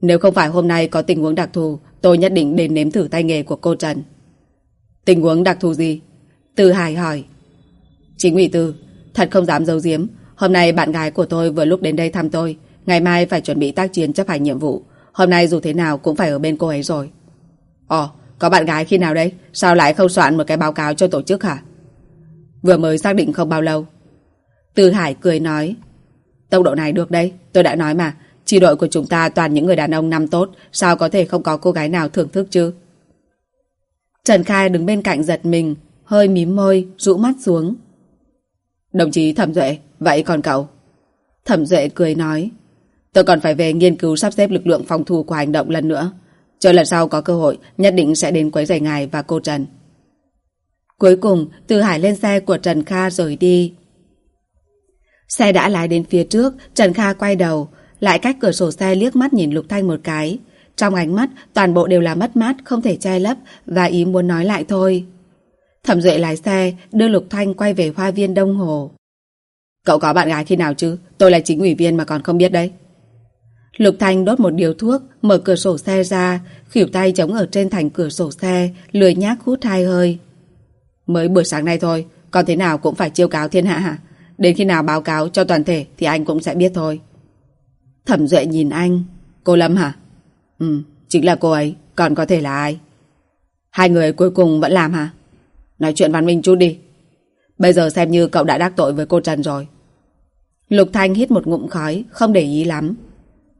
nếu không phải hôm nay có tình huống đặc thù, tôi nhất định đến nếm thử tay nghề của cô Trần. Tình huống đặc thù gì? Từ Hải hỏi. Chính ủy Tư, thật không dám giấu giếm. Hôm nay bạn gái của tôi vừa lúc đến đây thăm tôi. Ngày mai phải chuẩn bị tác chiến chấp hành nhiệm vụ. Hôm nay dù thế nào cũng phải ở bên cô ấy rồi. Ồ, có bạn gái khi nào đấy? Sao lại không soạn một cái báo cáo cho tổ chức hả? Vừa mới xác định không bao lâu. Từ Hải cười nói. Tốc độ này được đấy, tôi đã nói mà. Chỉ đội của chúng ta toàn những người đàn ông năm tốt, sao có thể không có cô gái nào thưởng thức chứ? Trần Khai đứng bên cạnh giật mình, hơi mím môi, rũ mắt xuống. Đồng chí Thẩm Duệ, vậy còn cậu? Thẩm Duệ cười nói, tôi còn phải về nghiên cứu sắp xếp lực lượng phòng thủ của hành động lần nữa. Chờ lần sau có cơ hội, nhất định sẽ đến quấy rầy ngài và cô Trần. Cuối cùng, Từ Hải lên xe của Trần Kha rồi đi. Xe đã lái đến phía trước, Trần Kha quay đầu, lại cách cửa sổ xe liếc mắt nhìn Lục Thanh một cái. Trong ánh mắt, toàn bộ đều là mất mát, không thể che lấp, và ý muốn nói lại thôi. Thẩm Duệ lái xe, đưa Lục Thanh quay về hoa viên Đông Hồ. Cậu có bạn gái khi nào chứ? Tôi là chính ủy viên mà còn không biết đấy. Lục Thanh đốt một điều thuốc, mở cửa sổ xe ra, khỉu tay chống ở trên thành cửa sổ xe, lười nhác hút hai hơi. Mới buổi sáng nay thôi, còn thế nào cũng phải chiêu cáo thiên hạ hả? Đến khi nào báo cáo cho toàn thể thì anh cũng sẽ biết thôi. Thẩm Duệ nhìn anh. Cô Lâm hả? Ừ, chính là cô ấy. Còn có thể là ai? Hai người cuối cùng vẫn làm hả? Nói chuyện văn minh chút đi. Bây giờ xem như cậu đã đắc tội với cô Trần rồi. Lục Thanh hít một ngụm khói, không để ý lắm.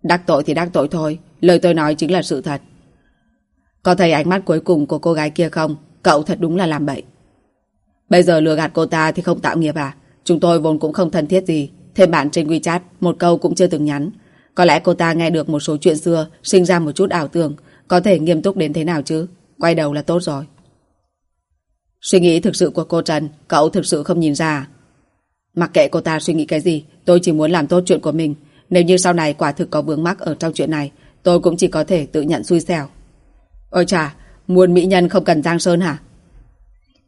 Đắc tội thì đắc tội thôi, lời tôi nói chính là sự thật. Có thấy ánh mắt cuối cùng của cô gái kia không? Cậu thật đúng là làm bậy. Bây giờ lừa gạt cô ta thì không tạo nghiệp à? Chúng tôi vốn cũng không thân thiết gì. Thêm bạn trên WeChat, một câu cũng chưa từng nhắn. Có lẽ cô ta nghe được một số chuyện xưa, sinh ra một chút ảo tưởng, có thể nghiêm túc đến thế nào chứ? Quay đầu là tốt rồi. Suy nghĩ thực sự của cô Trần, cậu thực sự không nhìn ra. Mặc kệ cô ta suy nghĩ cái gì, tôi chỉ muốn làm tốt chuyện của mình. Nếu như sau này quả thực có vướng mắc ở trong chuyện này, tôi cũng chỉ có thể tự nhận xui xẻo. Ôi chà, muôn mỹ nhân không cần Giang Sơn hả?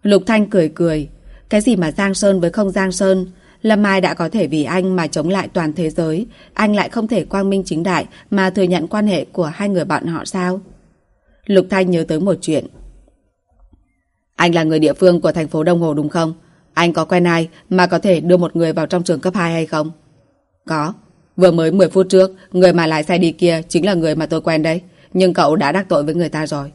Lục Thanh cười cười. Cái gì mà Giang Sơn với không Giang Sơn? Lâm Mai đã có thể vì anh mà chống lại toàn thế giới. Anh lại không thể quang minh chính đại mà thừa nhận quan hệ của hai người bọn họ sao? Lục Thanh nhớ tới một chuyện. Anh là người địa phương của thành phố Đông Hồ đúng không? Anh có quen ai mà có thể đưa một người vào trong trường cấp 2 hay không? Có. Vừa mới 10 phút trước, người mà lái xe đi kia chính là người mà tôi quen đấy. Nhưng cậu đã đắc tội với người ta rồi.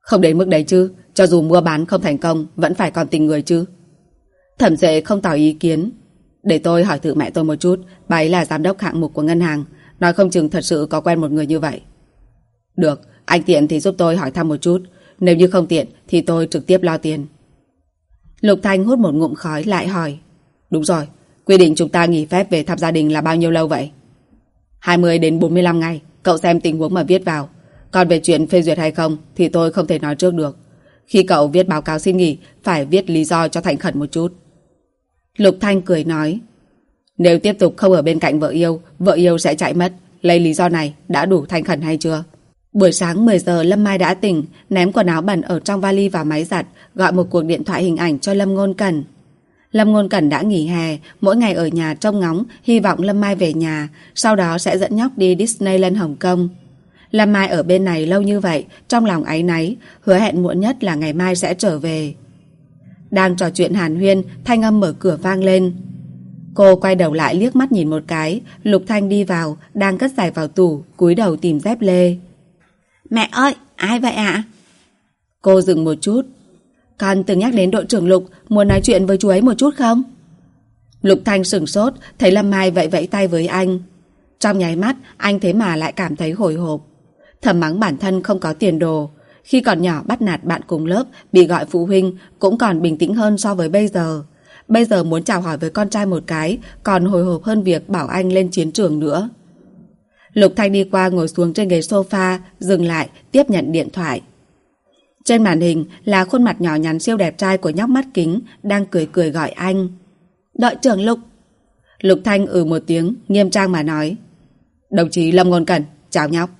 Không đến mức đấy chứ. Cho dù mua bán không thành công, vẫn phải còn tình người chứ. Thẩm dệ không tỏ ý kiến. Để tôi hỏi thử mẹ tôi một chút, bà ấy là giám đốc hạng mục của ngân hàng, nói không chừng thật sự có quen một người như vậy. Được, anh tiện thì giúp tôi hỏi thăm một chút, nếu như không tiện thì tôi trực tiếp lo tiền. Lục Thanh hút một ngụm khói lại hỏi. Đúng rồi, quy định chúng ta nghỉ phép về thăm gia đình là bao nhiêu lâu vậy? 20 đến 45 ngày, cậu xem tình huống mà viết vào. Còn về chuyện phê duyệt hay không thì tôi không thể nói trước được. Khi cậu viết báo cáo xin nghỉ, phải viết lý do cho thành khẩn một chút. Lục Thanh cười nói Nếu tiếp tục không ở bên cạnh vợ yêu Vợ yêu sẽ chạy mất Lấy lý do này đã đủ thành khẩn hay chưa Buổi sáng 10 giờ Lâm Mai đã tỉnh Ném quần áo bẩn ở trong vali và máy giặt Gọi một cuộc điện thoại hình ảnh cho Lâm Ngôn Cẩn Lâm Ngôn Cẩn đã nghỉ hè Mỗi ngày ở nhà trông ngóng Hy vọng Lâm Mai về nhà Sau đó sẽ dẫn nhóc đi Disneyland Hồng Kông Lâm Mai ở bên này lâu như vậy Trong lòng áy náy Hứa hẹn muộn nhất là ngày mai sẽ trở về đang trò chuyện hàn huyên, thanh âm mở cửa vang lên. Cô quay đầu lại liếc mắt nhìn một cái, Lục Thanh đi vào, đang cất giày vào tủ, cúi đầu tìm dép lê. Mẹ ơi, ai vậy ạ? Cô dừng một chút. Con từng nhắc đến đội trưởng Lục, muốn nói chuyện với chú ấy một chút không? Lục Thanh sửng sốt, thấy Lâm Mai vẫy vẫy tay với anh. Trong nháy mắt, anh thế mà lại cảm thấy hồi hộp. Thầm mắng bản thân không có tiền đồ, khi còn nhỏ bắt nạt bạn cùng lớp, bị gọi phụ huynh, cũng còn bình tĩnh hơn so với bây giờ. Bây giờ muốn chào hỏi với con trai một cái, còn hồi hộp hơn việc bảo anh lên chiến trường nữa. Lục Thanh đi qua ngồi xuống trên ghế sofa, dừng lại, tiếp nhận điện thoại. Trên màn hình là khuôn mặt nhỏ nhắn siêu đẹp trai của nhóc mắt kính, đang cười cười gọi anh. Đội trưởng Lục. Lục Thanh ừ một tiếng, nghiêm trang mà nói. Đồng chí Lâm Ngôn Cẩn, chào nhóc.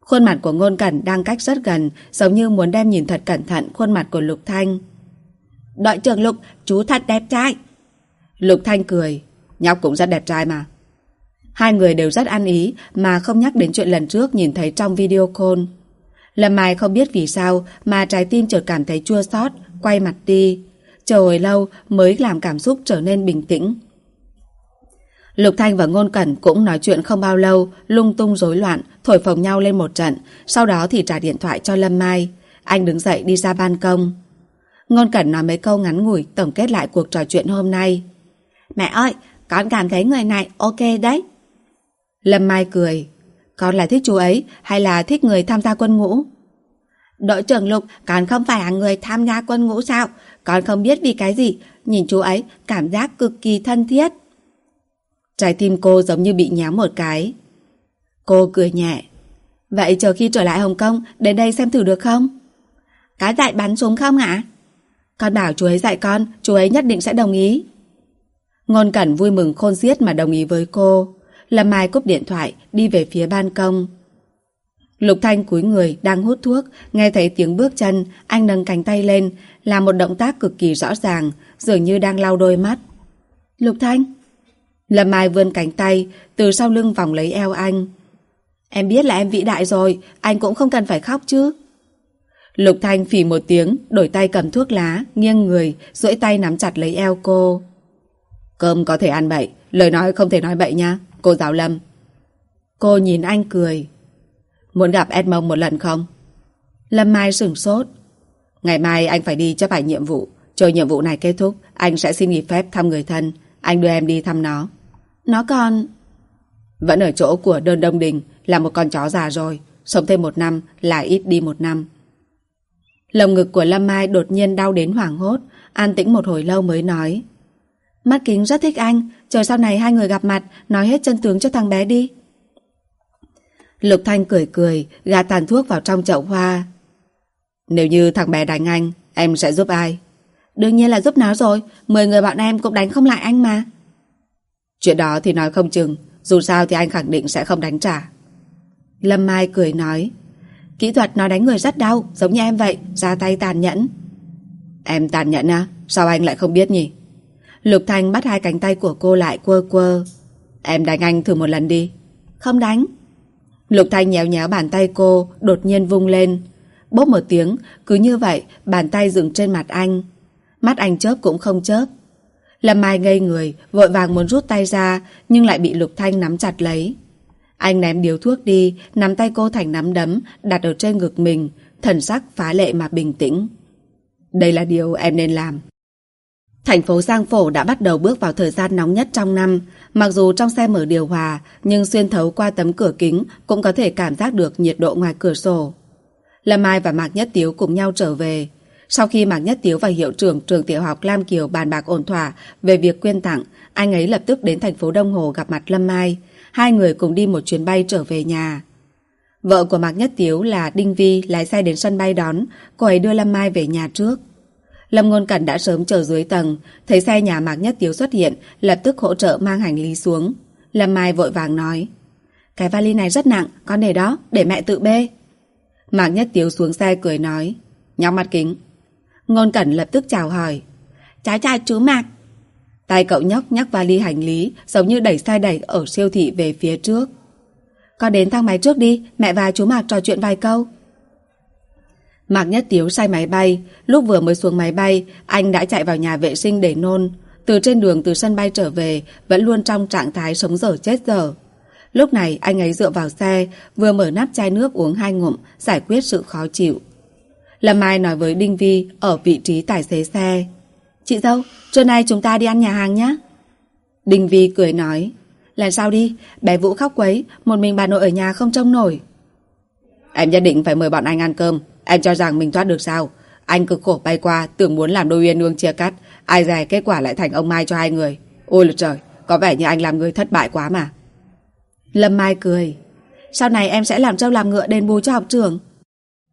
Khuôn mặt của Ngôn Cẩn đang cách rất gần, giống như muốn đem nhìn thật cẩn thận khuôn mặt của Lục Thanh. Đội trưởng Lục, chú thật đẹp trai. Lục Thanh cười, nhóc cũng rất đẹp trai mà. Hai người đều rất ăn ý mà không nhắc đến chuyện lần trước nhìn thấy trong video call. Lâm Mai không biết vì sao mà trái tim chợt cảm thấy chua xót, quay mặt đi. Chờ hồi lâu mới làm cảm xúc trở nên bình tĩnh. Lục Thanh và Ngôn Cẩn cũng nói chuyện không bao lâu, lung tung rối loạn, thổi phồng nhau lên một trận, sau đó thì trả điện thoại cho Lâm Mai. Anh đứng dậy đi ra ban công. Ngôn Cẩn nói mấy câu ngắn ngủi tổng kết lại cuộc trò chuyện hôm nay. Mẹ ơi, con cảm thấy người này ok đấy. Lâm Mai cười. Con là thích chú ấy hay là thích người tham gia quân ngũ? Đội trưởng Lục, con không phải là người tham gia quân ngũ sao? Con không biết vì cái gì, nhìn chú ấy cảm giác cực kỳ thân thiết. Trái tim cô giống như bị nhéo một cái. Cô cười nhẹ. Vậy chờ khi trở lại Hồng Kông, đến đây xem thử được không? cái dạy bắn súng không ạ? Con bảo chú ấy dạy con, chú ấy nhất định sẽ đồng ý. Ngôn Cẩn vui mừng khôn xiết mà đồng ý với cô. Lâm Mai cúp điện thoại, đi về phía ban công. Lục Thanh cúi người, đang hút thuốc, nghe thấy tiếng bước chân, anh nâng cánh tay lên, làm một động tác cực kỳ rõ ràng, dường như đang lau đôi mắt. Lục Thanh! Lâm Mai vươn cánh tay, từ sau lưng vòng lấy eo anh. Em biết là em vĩ đại rồi, anh cũng không cần phải khóc chứ. Lục Thanh phỉ một tiếng, đổi tay cầm thuốc lá, nghiêng người, duỗi tay nắm chặt lấy eo cô. Cơm có thể ăn bậy, lời nói không thể nói bậy nha, cô giáo Lâm. Cô nhìn anh cười. Muốn gặp Edmond một lần không? Lâm Mai sửng sốt. Ngày mai anh phải đi chấp hành nhiệm vụ. Chờ nhiệm vụ này kết thúc, anh sẽ xin nghỉ phép thăm người thân. Anh đưa em đi thăm nó. Nó còn... Vẫn ở chỗ của đơn đông đình, là một con chó già rồi. Sống thêm một năm là ít đi một năm. Lồng ngực của Lâm Mai đột nhiên đau đến hoảng hốt, an tĩnh một hồi lâu mới nói. Mắt kính rất thích anh, chờ sau này hai người gặp mặt, nói hết chân tướng cho thằng bé đi. Lục Thanh cười cười, gạt tàn thuốc vào trong chậu hoa. Nếu như thằng bé đánh anh, em sẽ giúp ai? Đương nhiên là giúp nó rồi, mười người bọn em cũng đánh không lại anh mà. Chuyện đó thì nói không chừng, dù sao thì anh khẳng định sẽ không đánh trả. Lâm Mai cười nói, kỹ thuật nó đánh người rất đau, giống như em vậy, ra tay tàn nhẫn. Em tàn nhẫn à? Sao anh lại không biết nhỉ? Lục Thanh bắt hai cánh tay của cô lại quơ quơ. Em đánh anh thử một lần đi. Không đánh. Lục Thanh nhéo nhéo bàn tay cô, đột nhiên vung lên. Bốp một tiếng, cứ như vậy, bàn tay dừng trên mặt anh. Mắt anh chớp cũng không chớp. Lâm Mai ngây người, vội vàng muốn rút tay ra, nhưng lại bị Lục Thanh nắm chặt lấy. Anh ném điếu thuốc đi, nắm tay cô thành nắm đấm, đặt ở trên ngực mình, thần sắc phá lệ mà bình tĩnh. Đây là điều em nên làm. Thành phố Giang Phổ đã bắt đầu bước vào thời gian nóng nhất trong năm. Mặc dù trong xe mở điều hòa, nhưng xuyên thấu qua tấm cửa kính cũng có thể cảm giác được nhiệt độ ngoài cửa sổ. Lâm Mai và Mạc Nhất Tiếu cùng nhau trở về. Sau khi Mạc Nhất Tiếu và hiệu trưởng trường tiểu học Lam Kiều bàn bạc ổn thỏa về việc quyên tặng, anh ấy lập tức đến thành phố Đông Hồ gặp mặt Lâm Mai. Hai người cùng đi một chuyến bay trở về nhà. Vợ của Mạc Nhất Tiếu là Đinh Vi lái xe đến sân bay đón, cô ấy đưa Lâm Mai về nhà trước. Lâm Ngôn Cẩn đã sớm chờ dưới tầng, thấy xe nhà Mạc Nhất Tiếu xuất hiện, lập tức hỗ trợ mang hành lý xuống. Lâm Mai vội vàng nói, cái vali này rất nặng, con để đó, để mẹ tự bê. Mạc Nhất Tiếu xuống xe cười nói, nhóc mặt kính. Ngôn Cẩn lập tức chào hỏi, cháu chào chú Mạc. Tay cậu nhóc nhắc vali hành lý, giống như đẩy xe đẩy ở siêu thị về phía trước. Con đến thang máy trước đi, mẹ và chú Mạc trò chuyện vài câu. Mạc Nhất Tiếu say máy bay, lúc vừa mới xuống máy bay, anh đã chạy vào nhà vệ sinh để nôn. Từ trên đường từ sân bay trở về, vẫn luôn trong trạng thái sống dở chết dở. Lúc này anh ấy dựa vào xe, vừa mở nắp chai nước uống hai ngụm, giải quyết sự khó chịu. Lâm Mai nói với Đinh Vi ở vị trí tài xế xe. Chị dâu, trưa nay chúng ta đi ăn nhà hàng nhé. Đinh Vi cười nói. làm sao đi, bé Vũ khóc quấy, một mình bà nội ở nhà không trông nổi. Em nhất định phải mời bọn anh ăn cơm, Em cho rằng mình thoát được sao? Anh cực khổ bay qua, tưởng muốn làm đôi uyên ương chia cắt. Ai dè kết quả lại thành ông Mai cho hai người. Ôi là trời, có vẻ như anh làm người thất bại quá mà. Lâm Mai cười. Sau này em sẽ làm trâu làm ngựa đền bù cho học trường.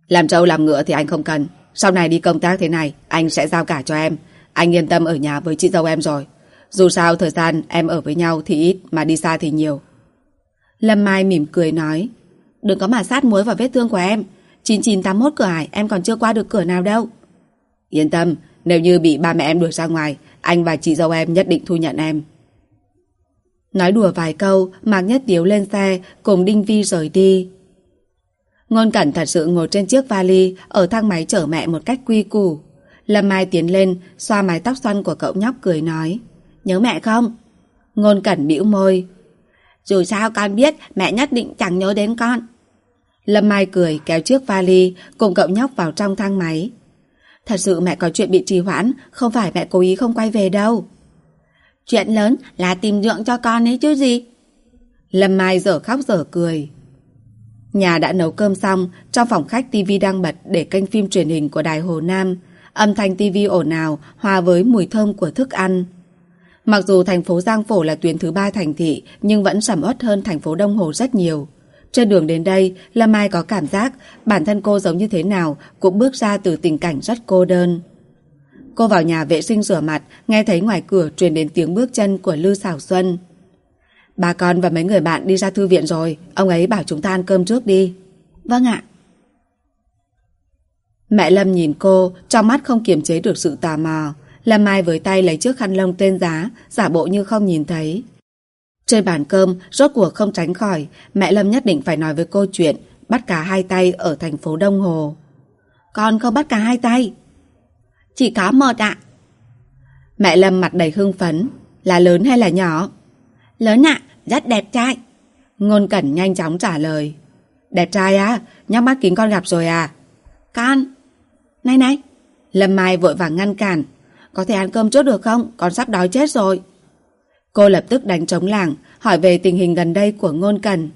Làm trâu làm ngựa thì anh không cần. Sau này đi công tác thế này, anh sẽ giao cả cho em. Anh yên tâm ở nhà với chị dâu em rồi. Dù sao thời gian em ở với nhau thì ít mà đi xa thì nhiều. Lâm Mai mỉm cười nói Đừng có mà sát muối vào vết thương của em 9981 cửa ải, em còn chưa qua được cửa nào đâu. Yên tâm, Nếu như bị ba mẹ em đuổi ra ngoài, Anh và chị dâu em nhất định thu nhận em. Nói đùa vài câu, Mạc Nhất Tiếu lên xe, Cùng Đinh Vi rời đi. Ngôn Cẩn thật sự ngồi trên chiếc vali, Ở thang máy chở mẹ một cách quy củ. Lâm Mai tiến lên, Xoa mái tóc xoăn của cậu nhóc cười nói, Nhớ mẹ không? Ngôn Cẩn bĩu môi, Dù sao con biết Mẹ nhất định chẳng nhớ đến con. Lâm Mai cười kéo chiếc vali, Cùng cậu nhóc vào trong thang máy. Thật sự mẹ có chuyện bị trì hoãn, Không phải mẹ cố ý không quay về đâu. Chuyện lớn là tìm dưỡng cho con ấy chứ gì? Lâm Mai dở khóc dở cười. Nhà đã nấu cơm xong, Trong phòng khách TV đang bật Để kênh phim truyền hình của Đài Hồ Nam. Âm thanh TV ồn ào, Hòa với mùi thơm của thức ăn. Mặc dù thành phố Giang Phổ là tuyến thứ ba thành thị, Nhưng vẫn sầm uất hơn thành phố Đông Hồ rất nhiều trên đường đến đây, Lâm Mai có cảm giác bản thân cô giống như thế nào cũng bước ra từ tình cảnh rất cô đơn. Cô vào nhà vệ sinh rửa mặt, nghe thấy ngoài cửa truyền đến tiếng bước chân của Lư Sảo Xuân. Bà con và mấy người bạn đi ra thư viện rồi, ông ấy bảo chúng ta ăn cơm trước đi. Vâng ạ. Mẹ Lâm nhìn cô, trong mắt không kiềm chế được sự tò mò. Lâm Mai với tay lấy chiếc khăn lông tên giá, giả bộ như không nhìn thấy. Trên bàn cơm, rốt cuộc không tránh khỏi, mẹ Lâm nhất định phải nói với cô chuyện bắt cá hai tay ở thành phố Đông Hồ. Con không bắt cá hai tay. Chỉ có một ạ. Mẹ Lâm mặt đầy hưng phấn. Là lớn hay là nhỏ? Lớn ạ, rất đẹp trai. Ngôn Cẩn nhanh chóng trả lời. Đẹp trai á, nhóc mắt kính con gặp rồi à? Con. Này này. Lâm Mai vội vàng ngăn cản. Có thể ăn cơm trước được không? Con sắp đói chết rồi. Cô lập tức đánh trống làng, hỏi về tình hình gần đây của Ngôn Cẩn.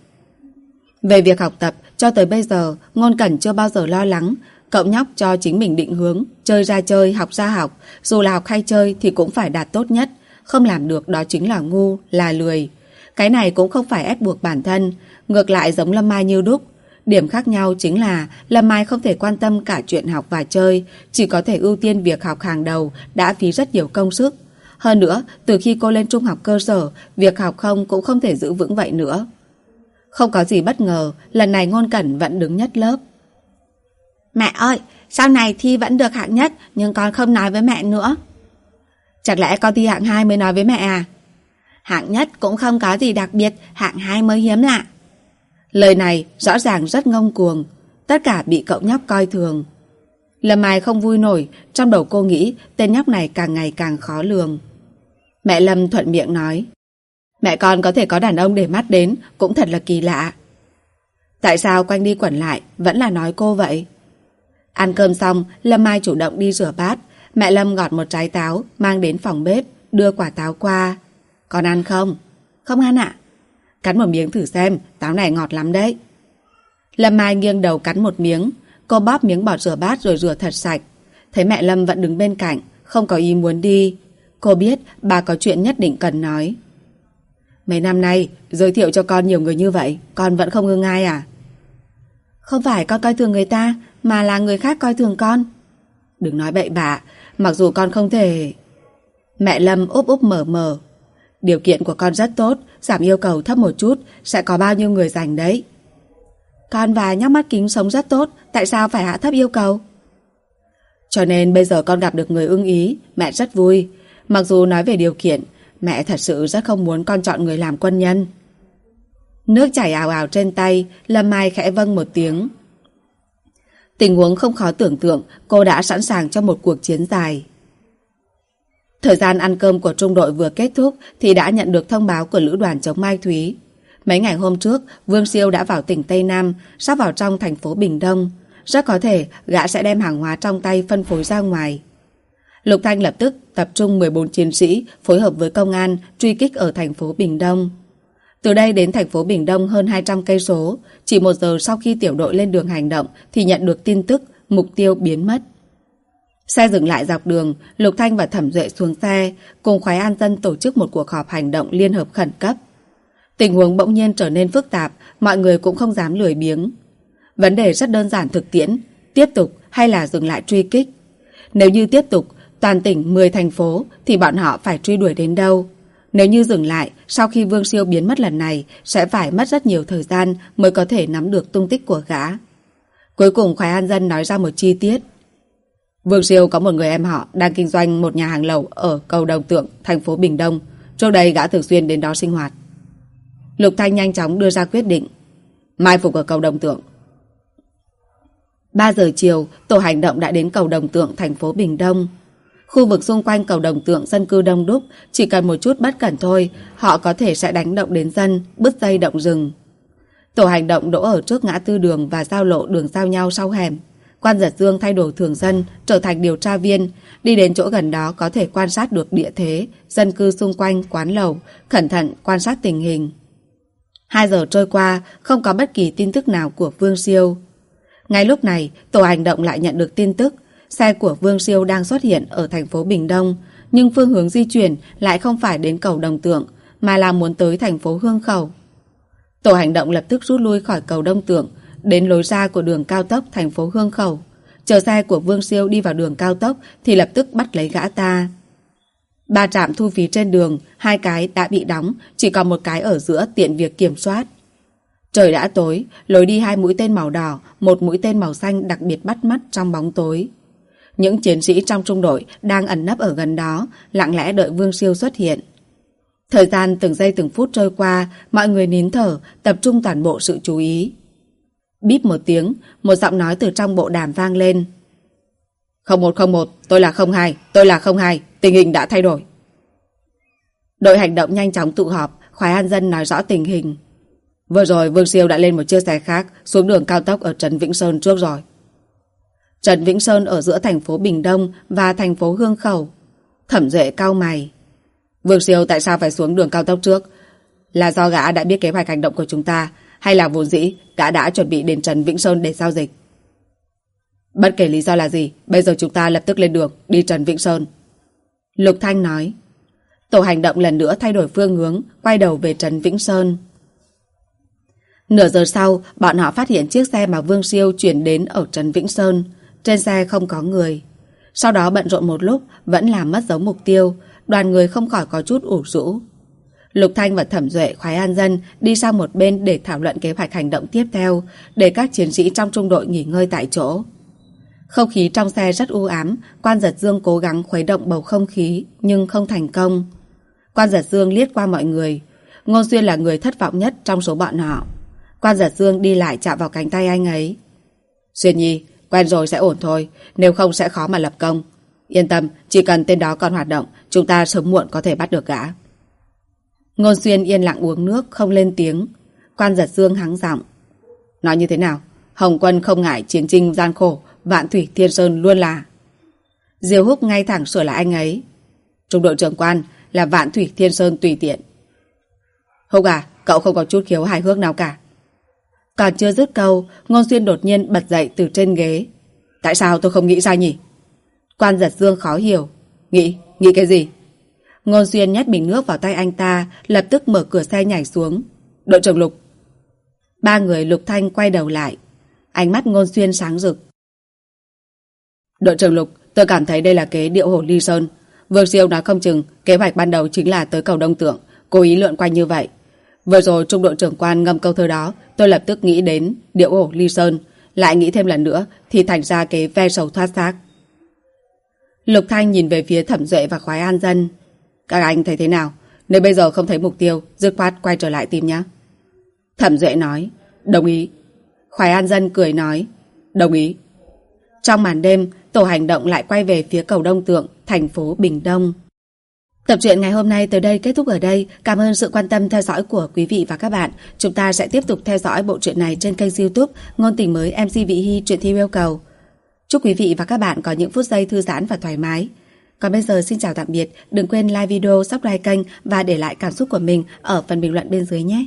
Về việc học tập, cho tới bây giờ, Ngôn Cẩn chưa bao giờ lo lắng. Cậu nhóc cho chính mình định hướng, chơi ra chơi, học ra học. Dù là học hay chơi thì cũng phải đạt tốt nhất. Không làm được đó chính là ngu, là lười. Cái này cũng không phải ép buộc bản thân, ngược lại giống Lâm Mai như đúc. Điểm khác nhau chính là Lâm Mai không thể quan tâm cả chuyện học và chơi, chỉ có thể ưu tiên việc học hàng đầu đã phí rất nhiều công sức. Hơn nữa, từ khi cô lên trung học cơ sở, việc học không cũng không thể giữ vững vậy nữa. Không có gì bất ngờ, lần này ngôn cẩn vẫn đứng nhất lớp. Mẹ ơi, sau này thi vẫn được hạng nhất, nhưng con không nói với mẹ nữa. Chẳng lẽ con thi hạng 2 mới nói với mẹ à? Hạng nhất cũng không có gì đặc biệt, hạng 2 mới hiếm lạ. Lời này rõ ràng rất ngông cuồng, tất cả bị cậu nhóc coi thường. Lâm Mai không vui nổi, trong đầu cô nghĩ tên nhóc này càng ngày càng khó lường. Mẹ Lâm thuận miệng nói. Mẹ con có thể có đàn ông để mắt đến, Cũng thật là kỳ lạ. Tại sao quanh đi quẩn lại, Vẫn là nói cô vậy? Ăn cơm xong, Lâm Mai chủ động đi rửa bát. Mẹ Lâm gọt một trái táo, Mang đến phòng bếp, Đưa quả táo qua. Con ăn không? Không ăn ạ. Cắn một miếng thử xem, Táo này ngọt lắm đấy. Lâm Mai nghiêng đầu cắn một miếng. Cô bóp miếng bọt rửa bát rồi rửa thật sạch. Thấy mẹ Lâm vẫn đứng bên cạnh, Không có ý muốn đi Cô biết bà có chuyện nhất định cần nói. Mấy năm nay, giới thiệu cho con nhiều người như vậy, con vẫn không ngưng ai à? Không phải con coi thường người ta, mà là người khác coi thường con. Đừng nói bậy bạ, mặc dù con không thể... Mẹ Lâm úp úp mở mở. Điều kiện của con rất tốt, giảm yêu cầu thấp một chút, sẽ có bao nhiêu người giành đấy. Con và nhóc mắt kính sống rất tốt, tại sao phải hạ thấp yêu cầu? Cho nên bây giờ con gặp được người ưng ý, mẹ rất vui. Mặc dù nói về điều kiện, mẹ thật sự rất không muốn con chọn người làm quân nhân. Nước chảy ảo ảo trên tay, Lâm Mai khẽ vâng một tiếng. Tình huống không khó tưởng tượng, cô đã sẵn sàng cho một cuộc chiến dài. Thời gian ăn cơm của trung đội vừa kết thúc thì đã nhận được thông báo của lữ đoàn chống Mai Thúy. Mấy ngày hôm trước, Vương Siêu đã vào tỉnh Tây Nam, sắp vào trong thành phố Bình Đông. Rất có thể gã sẽ đem hàng hóa trong tay phân phối ra ngoài. Lục Thanh lập tức tập trung 14 chiến sĩ phối hợp với công an truy kích ở thành phố Bình Đông. Từ đây đến thành phố Bình Đông hơn 200 cây số, chỉ một giờ sau khi tiểu đội lên đường hành động thì nhận được tin tức mục tiêu biến mất. Xe dừng lại dọc đường, Lục Thanh và Thẩm Duệ xuống xe, cùng khoái an dân tổ chức một cuộc họp hành động liên hợp khẩn cấp. Tình huống bỗng nhiên trở nên phức tạp, mọi người cũng không dám lười biếng. Vấn đề rất đơn giản thực tiễn, tiếp tục hay là dừng lại truy kích. Nếu như tiếp tục, toàn tỉnh 10 thành phố thì bọn họ phải truy đuổi đến đâu. Nếu như dừng lại, sau khi Vương Siêu biến mất lần này, sẽ phải mất rất nhiều thời gian mới có thể nắm được tung tích của gã. Cuối cùng Khoái An Dân nói ra một chi tiết. Vương Siêu có một người em họ đang kinh doanh một nhà hàng lẩu ở cầu Đồng Tượng, thành phố Bình Đông. Trước đây gã thường xuyên đến đó sinh hoạt. Lục Thanh nhanh chóng đưa ra quyết định. Mai phục ở cầu Đồng Tượng. 3 giờ chiều, tổ hành động đã đến cầu Đồng Tượng, thành phố Bình Đông. Khu vực xung quanh cầu Đồng Tượng dân cư đông đúc, chỉ cần một chút bất cẩn thôi, họ có thể sẽ đánh động đến dân, bứt dây động rừng. Tổ hành động đỗ ở trước ngã tư đường và giao lộ đường giao nhau sau hẻm. Quan giật dương thay đổi thường dân, trở thành điều tra viên, đi đến chỗ gần đó có thể quan sát được địa thế, dân cư xung quanh, quán lầu, cẩn thận quan sát tình hình. Hai giờ trôi qua, không có bất kỳ tin tức nào của Vương Siêu. Ngay lúc này, tổ hành động lại nhận được tin tức, xe của Vương Siêu đang xuất hiện ở thành phố Bình Đông, nhưng phương hướng di chuyển lại không phải đến cầu Đồng Tượng, mà là muốn tới thành phố Hương Khẩu. Tổ hành động lập tức rút lui khỏi cầu Đông Tượng, đến lối ra của đường cao tốc thành phố Hương Khẩu. Chờ xe của Vương Siêu đi vào đường cao tốc thì lập tức bắt lấy gã ta. Ba trạm thu phí trên đường, hai cái đã bị đóng, chỉ còn một cái ở giữa tiện việc kiểm soát. Trời đã tối, lối đi hai mũi tên màu đỏ, một mũi tên màu xanh đặc biệt bắt mắt trong bóng tối. Những chiến sĩ trong trung đội đang ẩn nấp ở gần đó, lặng lẽ đợi Vương Siêu xuất hiện. Thời gian từng giây từng phút trôi qua, mọi người nín thở, tập trung toàn bộ sự chú ý. Bíp một tiếng, một giọng nói từ trong bộ đàm vang lên. 0101, tôi là 02, tôi là 02, tình hình đã thay đổi. Đội hành động nhanh chóng tụ họp, Khoái An Dân nói rõ tình hình. Vừa rồi Vương Siêu đã lên một chiếc xe khác xuống đường cao tốc ở trấn Vĩnh Sơn trước rồi. Trần Vĩnh Sơn ở giữa thành phố Bình Đông và thành phố Hương Khẩu. Thẩm duệ cao mày. Vương Siêu tại sao phải xuống đường cao tốc trước? Là do gã đã biết kế hoạch hành động của chúng ta hay là vốn dĩ gã đã chuẩn bị đến Trần Vĩnh Sơn để giao dịch? Bất kể lý do là gì, bây giờ chúng ta lập tức lên đường, đi Trần Vĩnh Sơn. Lục Thanh nói. Tổ hành động lần nữa thay đổi phương hướng, quay đầu về Trần Vĩnh Sơn. Nửa giờ sau, bọn họ phát hiện chiếc xe mà Vương Siêu chuyển đến ở Trần Vĩnh Sơn. Trên xe không có người. Sau đó bận rộn một lúc, vẫn làm mất dấu mục tiêu. Đoàn người không khỏi có chút ủ rũ. Lục Thanh và Thẩm Duệ khoái an dân đi sang một bên để thảo luận kế hoạch hành động tiếp theo, để các chiến sĩ trong trung đội nghỉ ngơi tại chỗ. Không khí trong xe rất u ám, quan giật dương cố gắng khuấy động bầu không khí, nhưng không thành công. Quan giật dương liếc qua mọi người. ngô Xuyên là người thất vọng nhất trong số bọn họ. Quan giật dương đi lại chạm vào cánh tay anh ấy. Xuyên nhi, quen rồi sẽ ổn thôi, nếu không sẽ khó mà lập công. Yên tâm, chỉ cần tên đó còn hoạt động, chúng ta sớm muộn có thể bắt được gã. Ngôn Xuyên yên lặng uống nước, không lên tiếng. Quan giật dương hắng giọng. Nói như thế nào? Hồng quân không ngại chiến tranh gian khổ, vạn thủy thiên sơn luôn là. Diêu húc ngay thẳng sửa lại anh ấy. Trung đội trưởng quan là vạn thủy thiên sơn tùy tiện. Húc à, cậu không có chút khiếu hài hước nào cả. Còn chưa dứt câu, Ngôn Xuyên đột nhiên bật dậy từ trên ghế. Tại sao tôi không nghĩ ra nhỉ? Quan giật dương khó hiểu. Nghĩ, nghĩ cái gì? Ngôn Xuyên nhét bình nước vào tay anh ta, lập tức mở cửa xe nhảy xuống. Đội trưởng Lục. Ba người Lục Thanh quay đầu lại. Ánh mắt Ngôn Xuyên sáng rực. Đội trưởng Lục, tôi cảm thấy đây là kế điệu hổ ly sơn. Vương Siêu nói không chừng, kế hoạch ban đầu chính là tới cầu Đông Tượng, cố ý lượn quanh như vậy. Vừa rồi trung đội trưởng quan ngâm câu thơ đó, tôi lập tức nghĩ đến điệu ổ ly sơn. Lại nghĩ thêm lần nữa, thì thành ra kế ve sầu thoát xác. Lục Thanh nhìn về phía thẩm duệ và khoái an dân. Các anh thấy thế nào? Nếu bây giờ không thấy mục tiêu, dứt khoát quay trở lại tìm nhé. Thẩm duệ nói, đồng ý. Khoái an dân cười nói, đồng ý. Trong màn đêm, tổ hành động lại quay về phía cầu Đông Tượng, thành phố Bình Đông. Tập truyện ngày hôm nay tới đây kết thúc ở đây. Cảm ơn sự quan tâm theo dõi của quý vị và các bạn. Chúng ta sẽ tiếp tục theo dõi bộ truyện này trên kênh youtube Ngôn tình mới MC Vị Hy truyện thi yêu cầu. Chúc quý vị và các bạn có những phút giây thư giãn và thoải mái. Còn bây giờ xin chào tạm biệt. Đừng quên like video, subscribe kênh và để lại cảm xúc của mình ở phần bình luận bên dưới nhé.